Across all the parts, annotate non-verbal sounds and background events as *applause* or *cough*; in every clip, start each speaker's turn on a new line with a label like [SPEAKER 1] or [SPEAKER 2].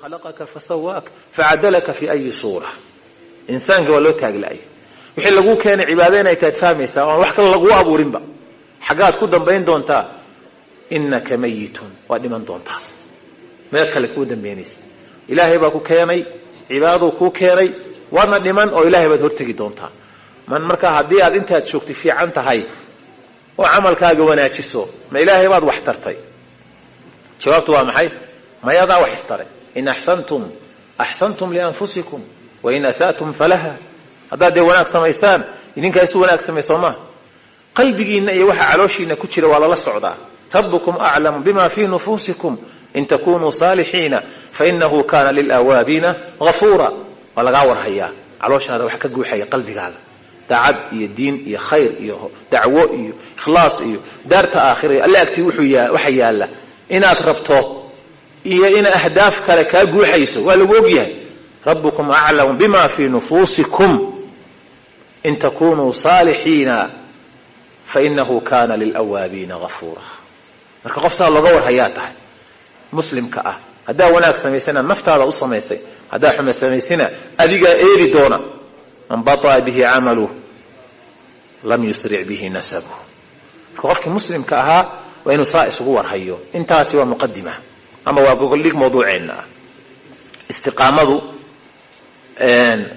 [SPEAKER 1] khalaqaka fasawaaka facadalaka fi ayi suura insaanka waa loo taaglaaya wixii laguu keenay cibaado inay taad fahmaysaa oan wax kale laguu abuurinba. Xaggaad ku dambayn doontaa inaka mayitun waa dhiman doontaa meel kale kuu dambaynaysa ilaahay baa ku keenay cibaadaduu kuu keenay waadna dhiman oo ilaahay baad hortegi doontaa man markaa haddii aad intaad joogtay fiican tahay oo camalkaaga wanaajiso ma ilaahay baad wax tartay. Jawaabtu waa maxay? Mayadaa wax istaray in axsantum axsantum lianfusikum wain asa'tum falaha. Haddaad dee wanaag samaysaan idinkaa isu wanaag samay soo maha qalbigiinna iyo waxa calooshiina ku jira waa lala socdaa. Rabbukum aclamu bima fii nufuusikum. In takunuu saalixiina fainahu kana lilawaabiina gafuura. Waa lagaa warhayaa calooshaada wax ka guuxaya qalbigaaga. Dacad iyo diin iyo khayr iyo dacwo iyo ikhlaas iyo daarta aakhira alle agtii waxa yaalla inaad rabto iyo ina ahdaaf kale kaa guuxayso. Waa lagu ogyahay. Rabbukum aclamu bima fii nufuusikum. In takunuu saalixiina fainahu kana lilawaabiina gafuura. Marka qoftaa looga warhayaa tahay. Muslimka ah haddaa wanaag samaysana naftaada u samaysay haddaa xuma samaysana adigaa eedi doona man baطaa bihi camaluh lam yusric bihi nasabuh marka qofkii muslimka ahaa waa inuu saa isugu warhayo intaasi waa muqadima ama waa gogoldhig mawduuceenna ah. Istiqaamadu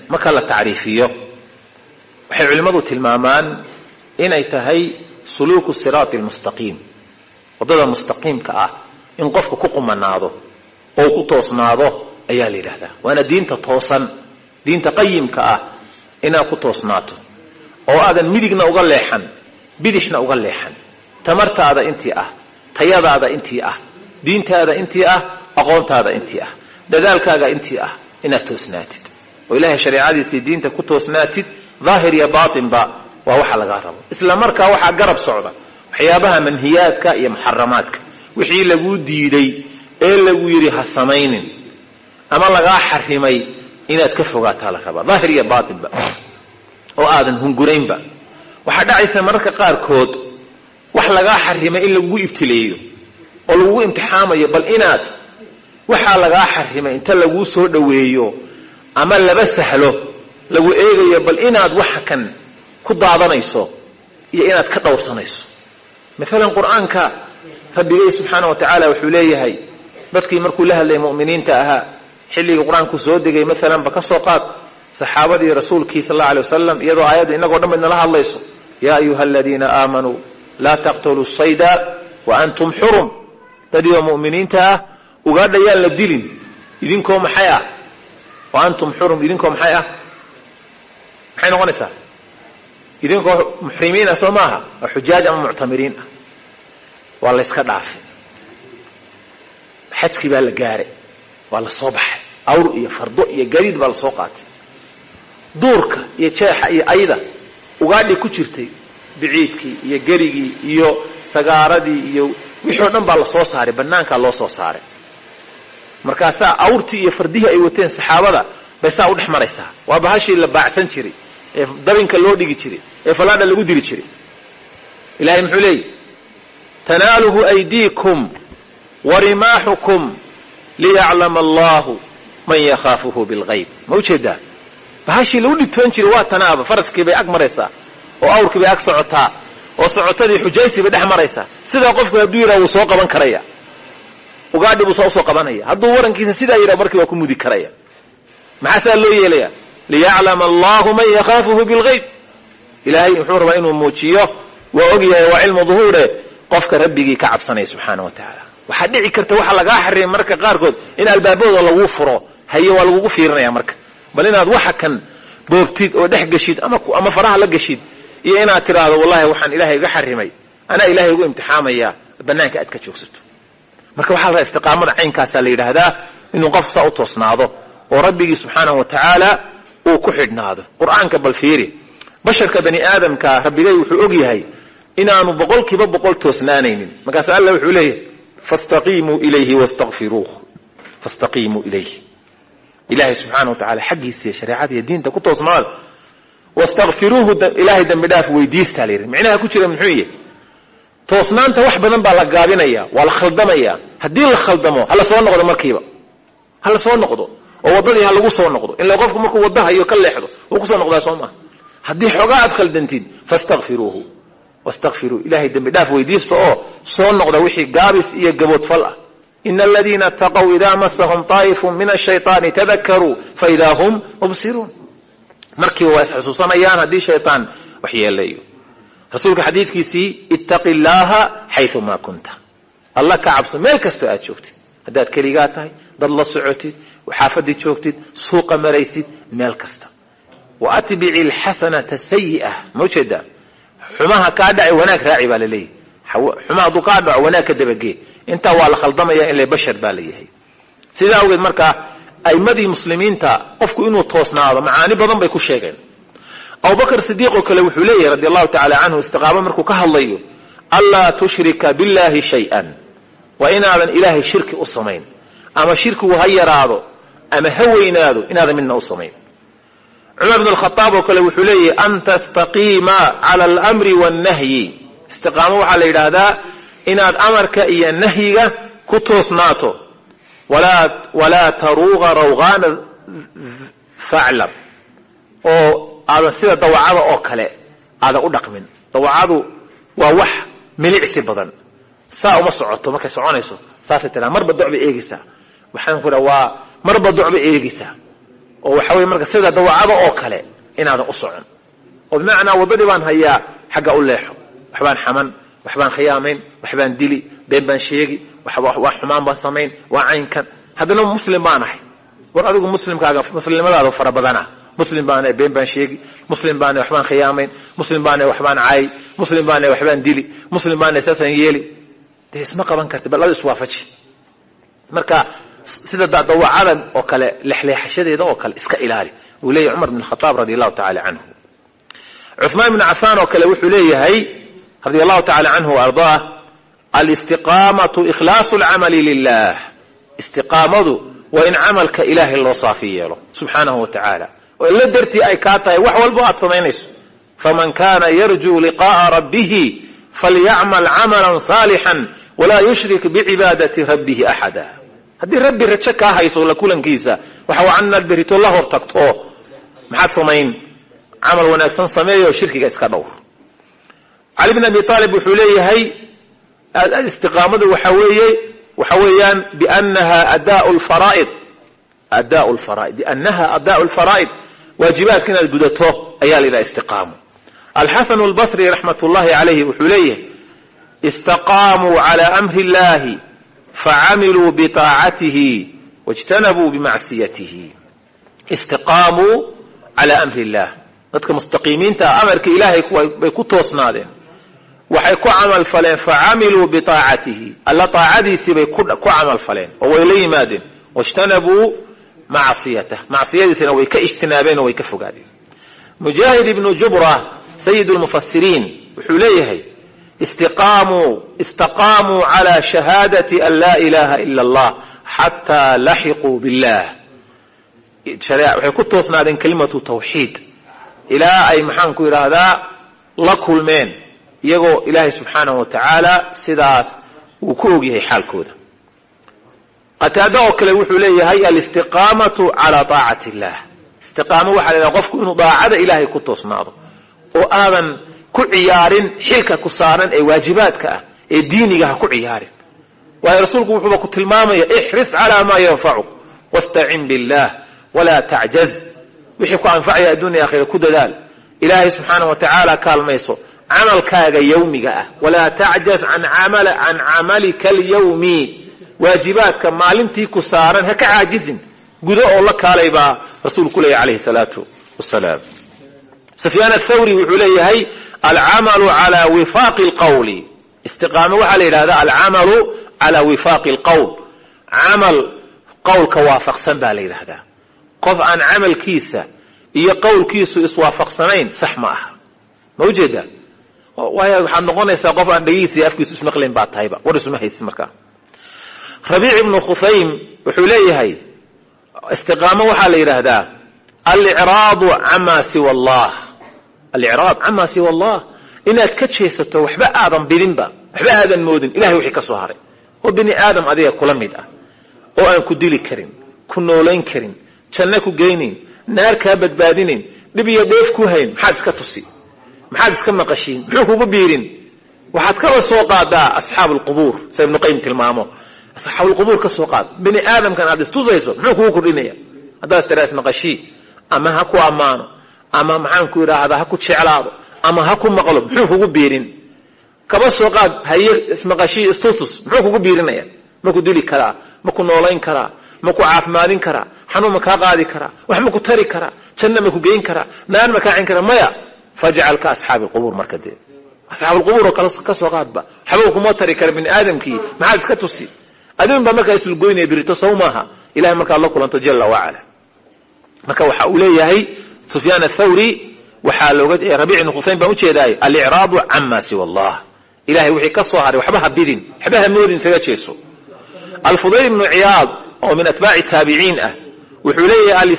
[SPEAKER 1] marka la tacriifiyo waxay culimmadu tilmaamaan inay tahay suluuku siraati almustaqiim. Waddada mustaqiimka ah in qofku ku qumanaado oo ku toosnaado ayaa la yidhahdaa waana diinta toosan diinta qayimka ah inaad ku toosnaato. Oo aadan midigna uga leexan bidixna uga leexan. Tamartaada intii ah tayadaada intii ah diintaada intii ah aqoontaada intii ah. Dadaalkaaga intii ah inaad toosnaatid. Oo ilaahay shareecadiisii diinta ku toosnaatid daahir iyo baatinba waa waxa lagaa rabo. Isla markaa waxaa garab socda waxyaabaha manhiyaadka iyo muxaramaadka. Wixii laguu diiday ee lagu yidhi ha samaynin. Ama lagaa xarimay inaad ka fogaataa la rabaa. Daahir iyo baatinba. Oo aadan hunguraynba. Waxaa dhacaysa mararka qaarkood wax lagaa xarimay in lagugu ibtileeyo oo lagugu imtixaamayo bal inaad waxaa lagaa xarimay inta laguu soo dhoweeyo ama laba sahlo lagu eegayo bal inaad waxa kan ku daadanayso iyo inaad ka dhowrsanayso. Maalan qur'aanka rabbigay subxaana wa tacaala wuxuu leeyahay dadkii markuu la hadlayay mu'miniinta ahaa xilligii qur'aanku soo degay maalan ba ka soo qaad saxaabadii rasuulkii sal alla alay wasalam iyadoo aayaddu inagoo dhan baydnala hadlayso yaa ayuha aladiina aamanuu laa taqtuluu sayda wa antum xurum dadii mu'miniinta ah ugaadha yaan la dilin. Idinkoo maxay ah? Wa antum xurum idinkoo maxay ah? Maxay noqonaysaa? Idinkoo muxrimiin ah soo maaha? Oo xujaaj ama muctamiriin ah? Waa layska dhaafay. Xajkii baa la gaaray. Waa la soo baxay. Awr iyo fardo iyo gariid baa la soo qaatay. Duurka iyo jeexa iyo ayda ugaadhi ku jirtay biciidkii iyo gerigii iyo sagaaradii iyo wixii o dhan baa la soo saaray banaankaa loo soo saaray. Markaasaa awrtii iyo fardihii ay wateen saxaabada bay saa u dhex maraysaa. Waa bahashii la baacsan jiray ee dabinka loo dhigi jiray ee falaadha lagu diri jiray. Ilahay muxuu leeyahy tanaaluhu aydiikum wa rimaaxukum liyaclama allahu man yakhaafuhu bilgayb ma u jeedaa bahashii lagu dhibtoon jiray waa tanaaba faraskii bay ag maraysaa oo awrkii bay ag socotaa oo socotadii xujaysi bay dhex maraysaa sidaa qofku hadduu yidhaha wuu soo qaban karaya. Ugaadhi buu saa u soo qabanaya. Hadduu warankiisa sidaa yidhaha markii waa ku mudi karaya. Maxaa sidaa loo yeelaya liyaclama allahu man yakhaafuhu bilgayb ilaahay muxuu rabaa inuu muujiyo. Waa ogyahay waa cilmu duhuure qofka rabbigii ka cabsanaya subxaana wa tacaala. Waxaa dhici karta waxaa lagaa xarimay marka qaarkood in albaabadooda laguu furo. Haye waa lagugu fiirinaya marka. Bal inaad waxa kan boobtid oo dhex geshid ama faraha la geshid iyo inaad tiraahdo wallahi waxaan ilaahay iga xarimay. Anaa ilaahay ugu imtixaamaya. Banaanka aad ka joogsato. Marka waxaa la istiqaamada caynkaasaa la yidhaahdaa inuu qofku saa u toosnaado oo rabbigii subxaanahu wa tacaala uu ku xidhnaado. Qur'aanka bal fiiri basharka bani aadamka rabbigay wuxuu og yahay inaanu boqol kiiba boqol toosnaanaynin. Markaasa alla wuxuu leeyahay fastaqiimuu ilayhi wastakfiruuh fastaqiimuu ilayhi. Ilaahay subxaana wa tacala xaggiisiiyo shareecada iyo diinta ku toosnaada wastakfiruuhu ilaahay dembi dhaaf weydiistaa la yidhi micnaha ku jira muxuu yahy toosnaanta wax badan baa la gaabinaya waa la khaldamaya haddii la khaldamo hala soo noqdo markiiba hala soo noqdo oo waddadii ha lagu soo noqdo ila qofku markuu waddahayo ka leexdo wuu ku soo noqdaa soo maaha haddii xoogaa aad khaldantid fastakfiruuhu wastakfiruu ilahay dembi dhaaf weydiista oo soo noqda wixii gaabis iyo gaboodfal ah ina aladiina ataqow idaa masahum taa'ifun min ashayطaani tadakaruu faidaa hum mubsiruun markiiba waa isxusuusanayaan haddii shayطaan wax yeeleeyo. Rasuulka xadiidkiisii ittaqi llaaha xayumaa kunta. Alla ka cabso meel kastoo aad joogtid. Haddaad keligaa tahay dad la socotid xaafadii joogtid suuqa maraysid meel kasta. Wa atbici alxasanata sayi'a ma u jeedaa xumaha kaa dhaci wanaag raaci baa laleeyahy xumaha hadduu kaa dhaco wanaag ka dabagee intaa waa la khaldamaya in la bashar baa la yahay. Sidaa awgeed markaa aimadii muslimiinta qofku inuu toosnaado macaani badan bay ku sheegeen. Abubakr sidiiq oo kale wuxuu leeyahay radi allahu tacala canhu istiqaamo markuu ka hadlayo anlaa tushrika billahi shay-an waa inaadan ilaahay shirki u samayn ama shirkigu ha yaraado ama ha weynaado inaadan midna u samayn. Cumar bn alkhaaab oo kale wuxuu leeyahay an tastaqiima cala almri wannahyi istiqaamo waxaa la yidhaahdaa inaad amarka iyo nahyiga ku toosnaato walaa taruuqa rawqaana faclam oo aadan sida dawacada oo kale aadan u dhaqmin dawacadu waa wax milicsi badan saa uma socoto markay soconayso saasay tiraa marba doc bay eegeysaa waxaan ku dhaha waa marba doc bay eegeysaa oo waxa weye marka sida dawacada oo kale inaadan u socon oo bimacnaa waddadii baan hayaa xagga u leexo waxbaan xaman waxbaan khiyaamayn waxbaan dili been baan sheegi waa xumaan baan samayn waa caynkan haddana muslim baan ahay. War adigu muslimkaaga muslimnimadaada fara badana. Muslim baana been baan sheegi. Muslim baana waxbaan khiyaamayn. Muslim baana waxbaan caayay muslim baana waxbaan dili. Muslim baana saasaan yeeli. Dee isma qaban karti bal lada iswaafaji. Marka sida dawacadan oo kale lexleexashadeeda oo kale iska ilaali. Wuu leeyahy cumar bn khaaab radi allahu tacala canhu. Cuثmaan bn cafaan oo kale wuxuu leeyahay radi allahu tacala canhu ardaah alistiqaamatu ikhlaasu lcamali lilah istiqaamadu waa in camalka ilaahay loo saafi yeelo subxaanahu wa tacaala. Oo ila dartii ay kaa tahay wax walbo aad samaynayso. Faman kana yarjuu liqaءa rabbihi falyacmal camala saalixا walaa yushrik bicibaadati rabbihi axada. Haddii rabbi rajo kaa hayso la kulankiisa waxa waa inaad berito la hor tagto maxaad samayn? Camal wanaagsan sameeyo shirkiga iska dhowr. Cali bn abi aalib wuxuu leeyahay istiqaamadu waxa weeye waxa weeyaan banaha adaa lfaraaid adaa lfaraaid biannaha adaa lfaraa'id waajibaadka inaad gudato ayaa la yidhaha istiqaamo alxasan lbasri raxmat ullahi calayhi wuxuu leeyahay istaqaamuu cala amri illahi facamiluu biطaacatihi wاjtanabuu bimacsiyatihi istiqaamuu cala amri illah dadka mustaqiimiinta amarka ilaahay bay ku toosnaadeen waxay ku camal faleen facamiluu biaacatihi alla aacadiisii bay ku camal faleen oo way la yimaadeen. Wاjtanabuu macsiyatah. Macsiyadiisina way ka ijtinaabeen oo way ka fogaadeen. Mujaahid ibnu jubra sayid lmufasiriin wuxuu leeyahay istaqaamuu cala shahaadati an laa ilaha ila allah xataa laxiquu billah waxay ku toosnaadeen kelimatu tawxiid. Ilaa ay maxaanku yidhaahdaa la kulmeen iyagoo ilaahay subxaanahu wa tacaala sidaas uu ku ogyahay xaalkooda. Qataado oo kale wuxuu leeyahay alistiqaamatu cala taacati illah istiqaamo waxaa la yidhaha qofku inuu daacada ilaahay ku toosnaado oo aadan ku ciyaarin xilka ku saaran ee waajibaadka ah ee diiniga ha ku ciyaarin. Waayo rasuulku wuxuuba ku tilmaamaya ixris calaa maa yanfacuk wastacin billah walaa tacjaz. Wixii ku anfacaya addunya akhira ku dadaal. Ilaahay subxaanah wa tacaala kaalmayso camalkaaga yawmiga ah. Walaa tacjaz can camalika alyawmi. Waajibaadka maalintii ku saaran ha ka caajizin gudo oo la kaalay baa rasuulku leeyahy calayhi salaatu wasalaam sufyaan athawri wuxuu leeyahay alcamalu cala wifaaqi lqawli istiqaamo waxaa la yidhahdaa alcamalu cala wifaaqi alqowl camal qowlka waafaqsan baa la yidhahdaa qof aan camalkiisa iyo qowlkiisu iswaafaqsanayn sax ma aha. Ma u jeedaa waayo waxaad noqonaysaa qof aan dhegihiisa iyo afkiisu ismaqlayn baa tahayba war isuma haysid markaa rabiic ibnu khusaym wuxuu leeyahay istiqaamo waxaa la yidhaahdaa alicraadu camaa siwa allah. Alicraad camaa siwa allah. Inaad ka jeesato waxba aadan bidinba waxba aadan moodin. Ilahay wixii ka soo haray. Oo bini aadam adiga kula mid ah. Oo aan ku dili karin ku noolayn karin janno ku geynayn naar kaa badbaadinayn dhib iyo dheef ku hayn maxaad iska tusi maxaad iska maqashiin? Muxuu kugu biirin? Waxaad kala soo qaadaa asxaabu lqubuur sa ibnu qayim tilmaamo. Asxaabulqubuur ka soo qaad. Bini aadamkan aad istusayso muxuu kugu kordhinaya. Haddaad istira ismaqashii ama ha ku ammaano ama maxaanku idhaahdaa ha ku jeclaado ama ha ku maqlo muxuu kugu biirin. Kaba soo qaad haye ismaqashii istutus muxuu kugu biirinaya. Maku dili karaa maku noolayn karaa maku caafimaadin karaa xanuun ma kaa qaadi karaa wax maku tari karaa janna maku geyn karaa naar ma kaacin karaa maya fajcal ka asxaabi lqubuur marka dee. Asxaabulqubuuroo ka soo qaadba. Waxba kuma tari kara bini aadamkii maxaad iska tusi. Adin baa markaa islagoynaya birito sow maaha. Ilahay markaad la kulanto jala wacala marka waxa uu leeyahay sufyaan athawri waxaa looga rabic ibn khusayn baan ujeedaay alicraadu cama siwa allah. Ilahay wixii ka soo haray waxba ha bidin waxba ha moodin isaga jeeso. Alfudayl ibnu ciyaad oo min atbaaci taabiciin ah wuxuu leeyahay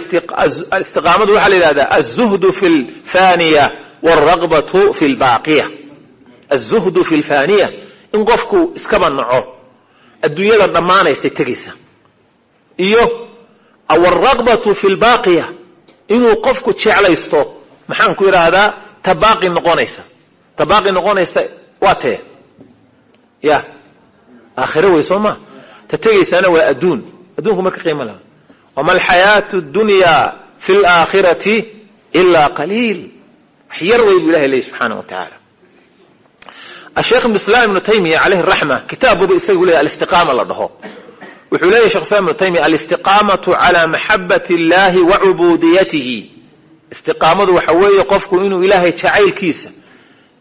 [SPEAKER 1] istiqaamadu waxaa la yidhahdaa azuhdu fi lfaniya wاlragbatu fi lbaaqiya azuhdu fi lfaniya in qofku iskaba naco adduunyada dhammaanaysay tegaysa. Iyo wاlragbatu fi lbaaqiya inuu qofku jeclaysto maxaan ku idhaahdaa ta baaqi noqonaysa. Ta baaqi noqonaysa waa tee. Ya aakhiro wey soo ma? Ta tegaysaana waa adduun. Adduunku marka qiimo laha wama alxayaatu dunyaa fi laakhirati ilaa qaliil wax yar wey buu ilahay leeyay subxaana wa tacaala asheekh ibnu islaam ibnu taymiya caleyhi raxma kitaab buba isagu leeyahy alistiqaama la dhaho wuxuu leeyahy shekh islam ibnu taymiya alistiqaamatu calaa maxabati illaahi wa cubuudiyatihi istiqaamadu waxa weeye qofku inuu ilaahay jacaylkiisa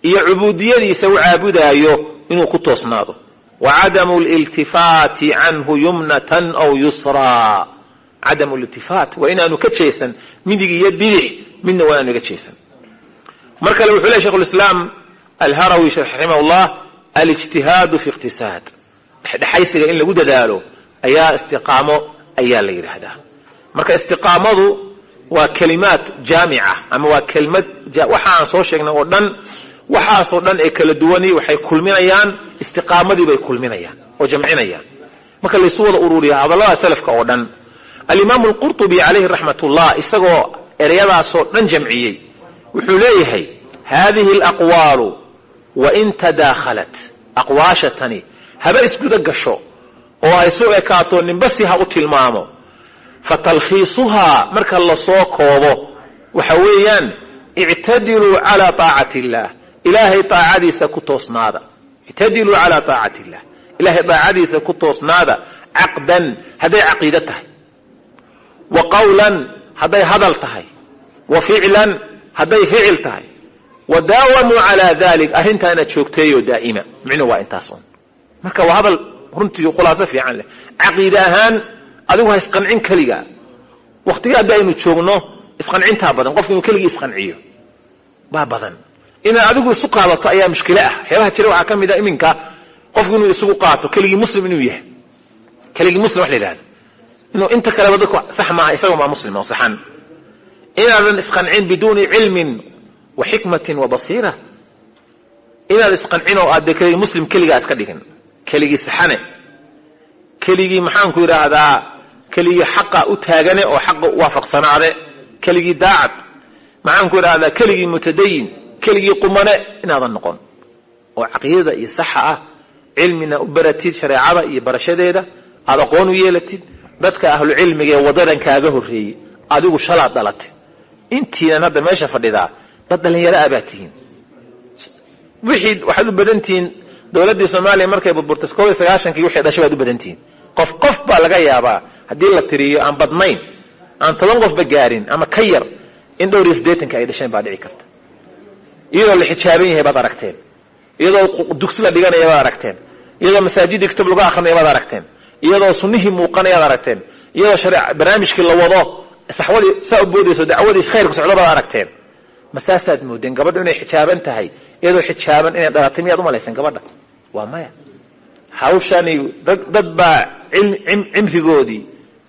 [SPEAKER 1] iyo cubuudiyadiisa u caabudaayo inuu ku toosnaado wa cadamu liltifaati canhu yumnatan aw yusraa cadamu liltifaat waa inaanu ka jeesan midig iyo bidix midna waa inaanu ga jeesan mar kale wuxuu leey shekhulislaam alharawi raximah llah alijtihaadu fi iqtisaad dhexdhexaysiga in lagu dadaalo ayaa istiqaamo ayaa la yidhaahdaa marka istiqaamadu waa kalimaad jaamica ama waa kelmad waxa aan soo sheegnay oo dhan waxaasoo dhan ee kala duwani waxay kulminayaan istiqaamadii bay kulminayaan oo jamcinayaan marka laysu wada ururiya hadallada salafka oo dhan alimaamu alqurtubi calayhi raxmat ullah isagoo ereyadaasoo dhan jamciyey wuxuu leeyahay hadihi alaqwaalu wain tadaakhalat aqwaasha tani haba isguda gasho oo ay soo ekaato ninba si ha u tilmaamo. Fa talkhiisuhaa marka la soo koobo waxa weeyaan ictadiluu calaa taacati illaah ilaahay aacadiisa ku toosnaada. Ictadiluu calaa taacati illah ilahay daacadiisa ku toosnaada caqdan hadday caqiide tahay wa qawlan hadday hadal tahay. Wa ficlan hadday ficil tahay. Wa daawamuu calaa dalik arrintaana joogteeyo daa'ima. Micnuhu waa intaas un. Marka waa hadal runtii khulaaso fiican leh. Caqiide ahaan adigu ha isqancin keliga. Waktiga haddi aynu joogno isqancintaa badan qofku inuu keligii isqanciyo baa badan. Inaad adigu isu qaadato ayaa mushkilo ah. Waxyaabaha jira waxaa ka mid a iminka qofku inuu isugu qaato keligii muslim inuu yahay. Keligii muslim wax la yidhahdo inuu inta kaleba dadku sax maaha isaga maa muslim oo saxan. Inaadan isqancin biduuni cilmin wa xikmatin wa basiira. Inaad isqancin oo aad keligii muslim keligaa iska dhigin. Keligii saxane. Keligii maxaanku yidhaahdaa keligii xaqa u taagane oo xaqa waafaqsanaade. Keligii daacad. Maxaanku idhahdaa keligii mutadayin keligii qumane inaadan noqon. Oo caqiidada iyo saxa ah cilmina u baratid shareecada iyo barashadeeda aad aqoon u yeelatid dadka ahlu cilmiga ee wadadan kaaga horreeyey adigu shalaad dhalatay intiinan hadda meesha fadhidaa dad dhallinyaro ah baa tihiin. Wixii waxaad u badan tihiin dowladdii soomaaliya markay burburtay koob sagaashankii wixii dhashay baad u badan tihiin. Qof qof baa laga yaabaa haddii la tiriyo aan badnayn aan toban qofba gaarin ama ka yar in dhowr iyo siddeetanka ay dhasheen baa dhici karta. Iyadoo la xijaaban yahay baad aragteen. Iyadoo dugsi la dhiganaya baad aragteen. Iyadoo masaajidii kutub lagu akrinaya baad aragteen iyadoo sunnihii muuqanayaad aragteen iyadoo barnaamijkii la wado saxwadii saa u boodayso dacwadii khayrku socdo baad aragteen. Ma saasaad moodeen gabadhu inay xijaaban tahay iyadoo xijaaban inay dhalatay miyaad umalayseen gabadha? Waa maya. Hawshani dad baa cimrigoodii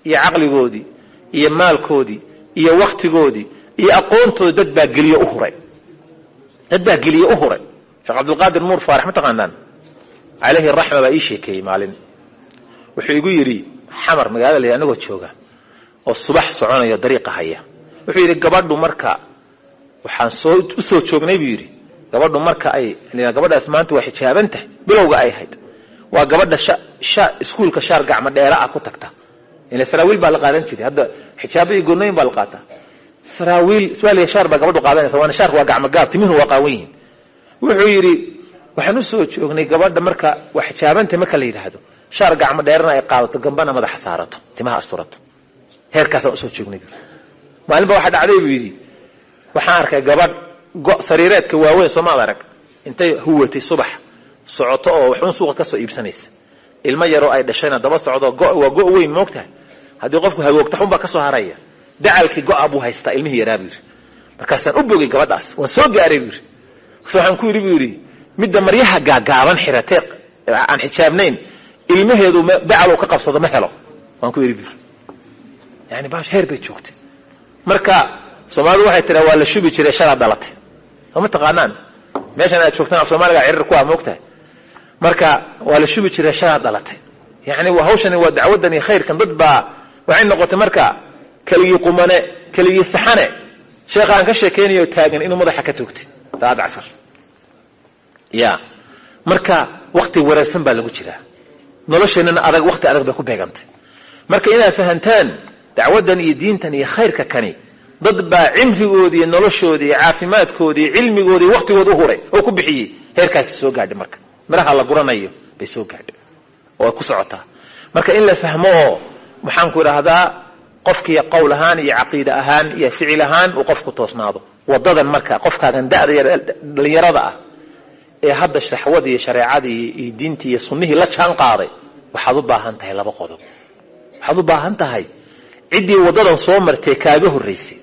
[SPEAKER 1] iyo caqligoodii iyo maalkoodii iyo waktigoodii iyo aqoontoodi dad baa geliye u huray. Dad baa geliye u huray. Sheekh cabdulqaadir nuur faarax ma taqaanaan? Calayhi raxma baa ii sheekeeyey maalin wuxuu igu yidhi xamar magaalada la anagoo jooga oo subax soconaya dariiqa haya. Wuxuu yidhi gabadhu marka waxaan soo u soo joognay buu yidhi. Gabadhu marka ay gabadhaas maanta waa xijaaban tahay bilowga ay hayd waa gabadha iskuulka shaar gacmo dheera ah ku tagta. Ila saraawiil baa la qaadan jiray hadda xijaaba iyo goonooyin baa la qaataa. Saraawiil iswaaliya shaar baa gabadhu qaadanaysa waana shaarka waa gacmo gaab timihu waa qaawan yihiin. Wuxuu yidhi waxaan u soo joognay gabadha marka waa xijaabanta marka la yidhaahdo shaar gacmo dheerana ay qaadato gambana madaxa saarato timaha asturato heerkaasaan u soo joognay maalinba waxaa dhacday buu yidhi waxaan arkay gabadh go sariireedka waaweyn soomaad arag. Intay huwatay subax socoto oo waxuun suuqa ka soo iibsanaysa. Ilmo yaroo ay dhashayna daba socdo waa go weyn moogtahay haddii qofku hagoogta xunbaa ka soo haraya. Dacalkii go-a buu haystaa ilmihii yaraa buu yidhi. Markaasaan u bogay gabadhaas waan soo gaaray buu yidhi. Waxaan ku yidhi buu yidhi midda maryaha gaagaaban xiratee aan xijaabnayn ilmaheedu dacal ka qabsado ma helo. Waan ku yidhi yani baash heer bay joogtay. Marka soomaalidu waxay tiraa waa la shubi jiray shalaad dhalatay. Soo ma taqaanaan? Meeshan aad joogtaan af soomaaliga cirir ku ah moogtahay marka waa la shubi jiray shalaad dhalatay. Yani hawshani waa dacwadan iyo khayrkan dad baa waxay noqotay marka keligii qumane keligii saxane. Sheekha aan ka sheekaynayo taagan inuu madaxa ka toogtay. Salaad casar. Ya marka wakti wareersan baa lagu jiraa nolosheenana adag wakti adag bay ku beegantay. Marka inaad fahantaan dacwadan iyo diintan iyo khayrka kani dad baa cimrigoodi iyo noloshoodi iyo caafimaadkoodi iyo cilmigoodi iyo waktigood u huray oo ku bixiyey. Heerkaasi soo gaadhay marka. Miraha la guranayo bay soo gaadhay oo ku socotaa. Marka in la fahmo oo maxaan ku idhaahdaa qofkii qowl ahaan iyo caqiide ahaan iyo ficil ahaan uu qofku toosnaado. Wadadan marka qofkaagan da'da dhalinyarada ah ee hadda shaxwadii shareecadii iyo diintii iyo sunnihii la jaan qaaday waxaad u baahan tahay laba qodob. Waxaad u baahan tahay ciddii wadadan soo martee kaaga horraysay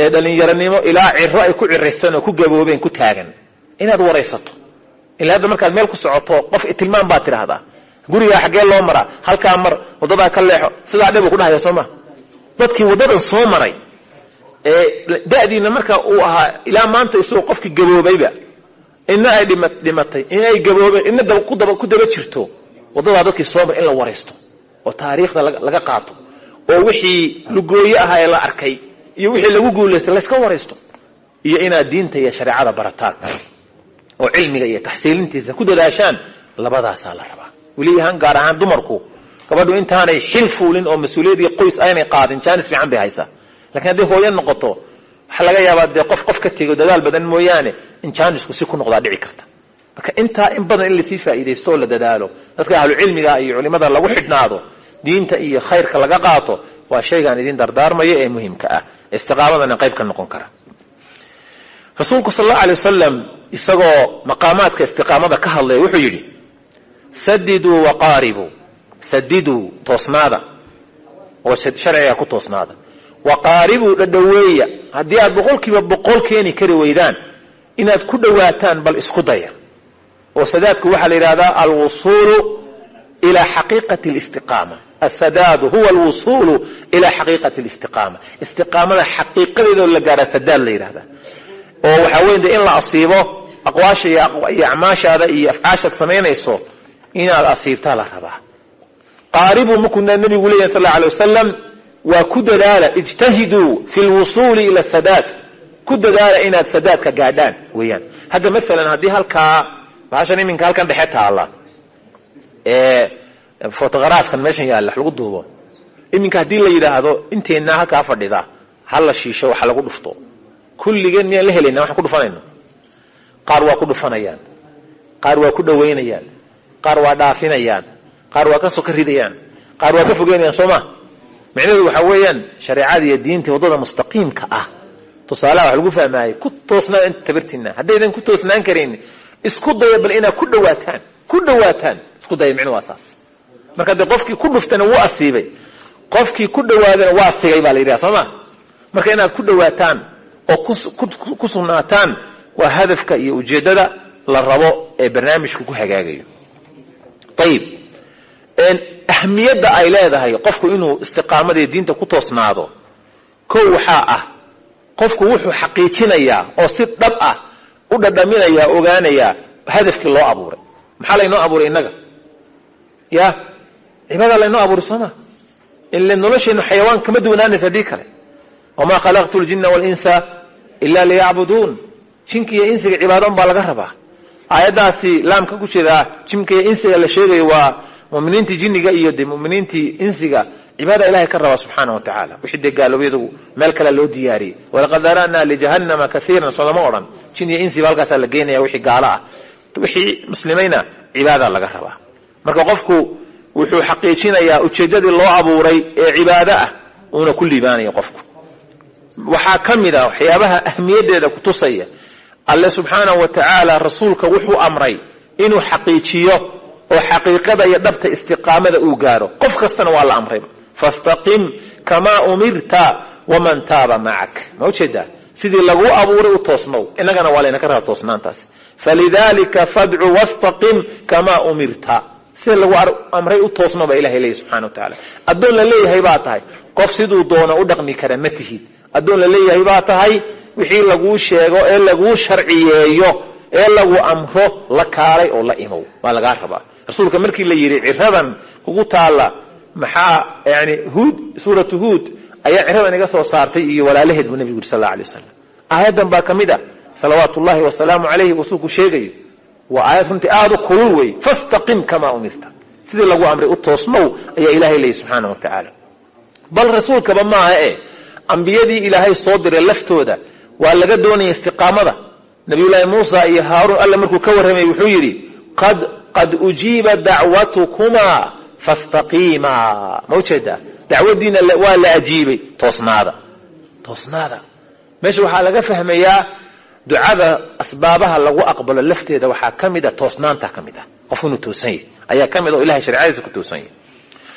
[SPEAKER 1] ee dhalinyaronimo ilaa ciro ay ku ciraysan oo ku gaboobeen ku taagan. Inaad waraysato. Ilaa hadda markaad meel ku socoto qof tilmaam baad tidhaahdaa gurigaa xaggee loo maraa halkaa mar wadadaa ka leexo sidaa dhibuu ku dhahaya soo ma? Dadkii wadadan soo maray ee da'diina marka uu ahaa ilaa maanta isagoo qofkii gaboobayba ina ay dhimatay. In ay gaboobeen. Ina ku daba jirto. Wadadaa dadkii soo maray in la waraysto. Oo taariikhda laga qaato. Oo wixii lugooye ahaa ee la arkay. Iyo wixii lagu guulaystay layska waraysto. Iyo inaad diinta iyo shareecada barataan. Oo cilmiga iyo taxsiilintiisa ku dadaashaan labadaasaa la rabaa. Weli ahaan gaar ahaan dumarku gabadhu intaanay xil oo mas'uuliyad qoys aynay qaadin jaanis fiican bay haysaa. Lakiin hadday hooyo noqoto waxaa laga yaabaa dee qof qof ka tego dadaal badan mooyaane in jaanisku si ku noqdaa dhici karta. Marka intaa in badan in la sii faa'iidaysto oo la dadaalo dadka ahlucilmiga iyo culimada lagu xidhnaado diinta iyo khayrka laga qaato waa shaygaan idin dardaarmaya ee muhimka ah. Istiqaamadana qayb ka noqon kara. Rasuulku sal allau alay wasalam isagoo maqaamaadka istiqaamada ka hadlaya wuxuu yidhi sadiduu waqaaribuu sadiduu toosnaada. Oo sharciga ku toosnaada waqaaribuu dhadhoweeya haddii aad boqolkiiba boqol keeni kari weydaan inaad ku dhowaataan bal isku daya. Oo sadaadku waxaa la yidhahdaa alwusuulu ila xaqiiqati listiqaama asadaadu huwa alwusuulu ilaa xaqiiqati listiqaama istiqaamada xaqiiqadeedoo la gaadhaa sadaad la yidhahdaa oo waxaa weyn de in la asiibo aqwaasha iyo acmaashaada iyo afcaashaad samaynayso inaad asiibtaa la rabaa. Qaaribuu markuu nabigu leeyahy sal alay wasalam waa ku dadaala ijtahiduu fi lwusuuli ila sadaad. Ku dadaala inaad sadaadka gaadhaan weeyaan. Hadda maalan haddii halkaa bahashan iminka halkan dhexe taalla ee fotogharaafkan meeshan yaalla wax lagu duubo. Iminka haddii la yidhaahdo inteennaa halkaa fadhida ha la shiisho waxa lagu dhufto. Kulligeen miyaan la helayna waxaan ku dhufanayno. Qaar waa ku dhufanayaan. Qaar waa ku dhowaynayaan qaar waa dhaafinayaan. Qaar waa ka soka ridayaan. Qaar waa ka fogeynayaan soo ma micnaheedu waxaa weeyaan shareecada iyo diinta waddada mustaqiimka ah. Tusaalaha wax lagu fahmaayay ku toosnaan inta tabartiina haddaydan ku toosnaan karin isku daya bal inaad ku dhawaataan ku dhawaataan isku daya micnu waa saas. Marka dee qofkii ku dhuftana wuu asiibay qofkii ku dhawaadana waa sigay baa la yidhaha soo ma? Marka inaad ku dhawaataan oo ku sugnaataan waa hadafka iyo ujeeddada la rabo ee barnaamijku ku hagaagayo. Ayib ahmiyadda ay leedahay qofku inuu istiqaamadii diinta ku toosnaado kow waxaa ah qofku wuxuu xaqiijinayaa oo si dhab ah u dhadhaminayaa ogaanayaa hadafkii loo abuuray. Maxaa laynoo abuuray innaga? Ya cibaada laynoo abuuray sooma? Ile nolosheennu xayawaan kama duwanaanaysa haddii kale. Wamaa khalaqtu ljinna walinsa ila liyacbuduun jinka iyo insiga cibaadon baa laga rabaa. Aayaddaasi laamka ku jeedaa jinka iyo insiga la sheegayo waa muminiintii jinniga iyo de muminiintii insiga cibaada ilahay ka rabaa subxaana wa tacaala. Wixii dee gaalowyadu meel kale loo diyaariyey. Walaqad dara'naa lijahannama kaiiran soodama odhan. Jin iyo insiba halkaasaa la geenaya wixii gaalo ah. Wixii muslimayna cibaada laga rabaa. Marka qofku wuxuu xaqiijinayaa ujeeddadii loo abuuray ee cibaado ah uuna ku liibaanaya qofku. Waxaa ka mid a waxyaabaha ahmiyaddeeda kutusaya alle subxaanahu wa tacaala rasuulka wuxuu amray inuu xaqiijiyo oo xaqiiqada iyo dhabta istiqaamada uu gaaro qof kastana waa la amrayba fastaqim kamaa umirta waman taaba macak ma u jeedaa sidii laguu abuuray u toosnow innagana waa laynaka raba toosnaantaas. Falidalika fadcu wastaqim kamaa umirta. Sida lagu amray u toosno baa ilahay leeyahy subxana wa tacaala addoon la leeyahay baa tahay qof siduu doono u dhaqmi kara ma tihid. Addoon la leeyahay baa tahay wixii laguu sheego ee laguu sharciyeeyo ee lagu amro la kaalay oo la imow. Waa lagaa rabaa rasuulka markii la yidhi ciradan kugu taalla maxaa yani huud suuratu huud ayaa ciradan iga soo saartay iyo walaalaheed buu nebigu yuri sal alla alay wasalam aayaddan baa ka mid a salawaatu ullahi wasalaamu calayhi rasuulku sheegayo waa aayad runtii aada u kulul wey fastaqim kamaa umirta. Sidii lagu amray u toosmow ayaa ilahay leeyay subxaana wa tacaala. Bal rasuulkaba maaha e ambiyadii ilaahay soo diray laftooda waa laga doonaya istiqaamada. Nabiyullaahi muusa iyo haaruun alle markuu ka warramay wuxuu yidhi qad qad ujiiba dacwatukumaa fastaqiimaa ma u jeedaa dacwaddiina waa la ajiibay toosnaada toosnaada meesha waxaa laga fahmayaa ducada asbaabaha lagu aqbalo lafteeda waxaa ka mid a toosnaanta ka mid ah qofku inuu toosan yahy ayaa ka mid oo ilahay sharciyadiisa ku toosan yahy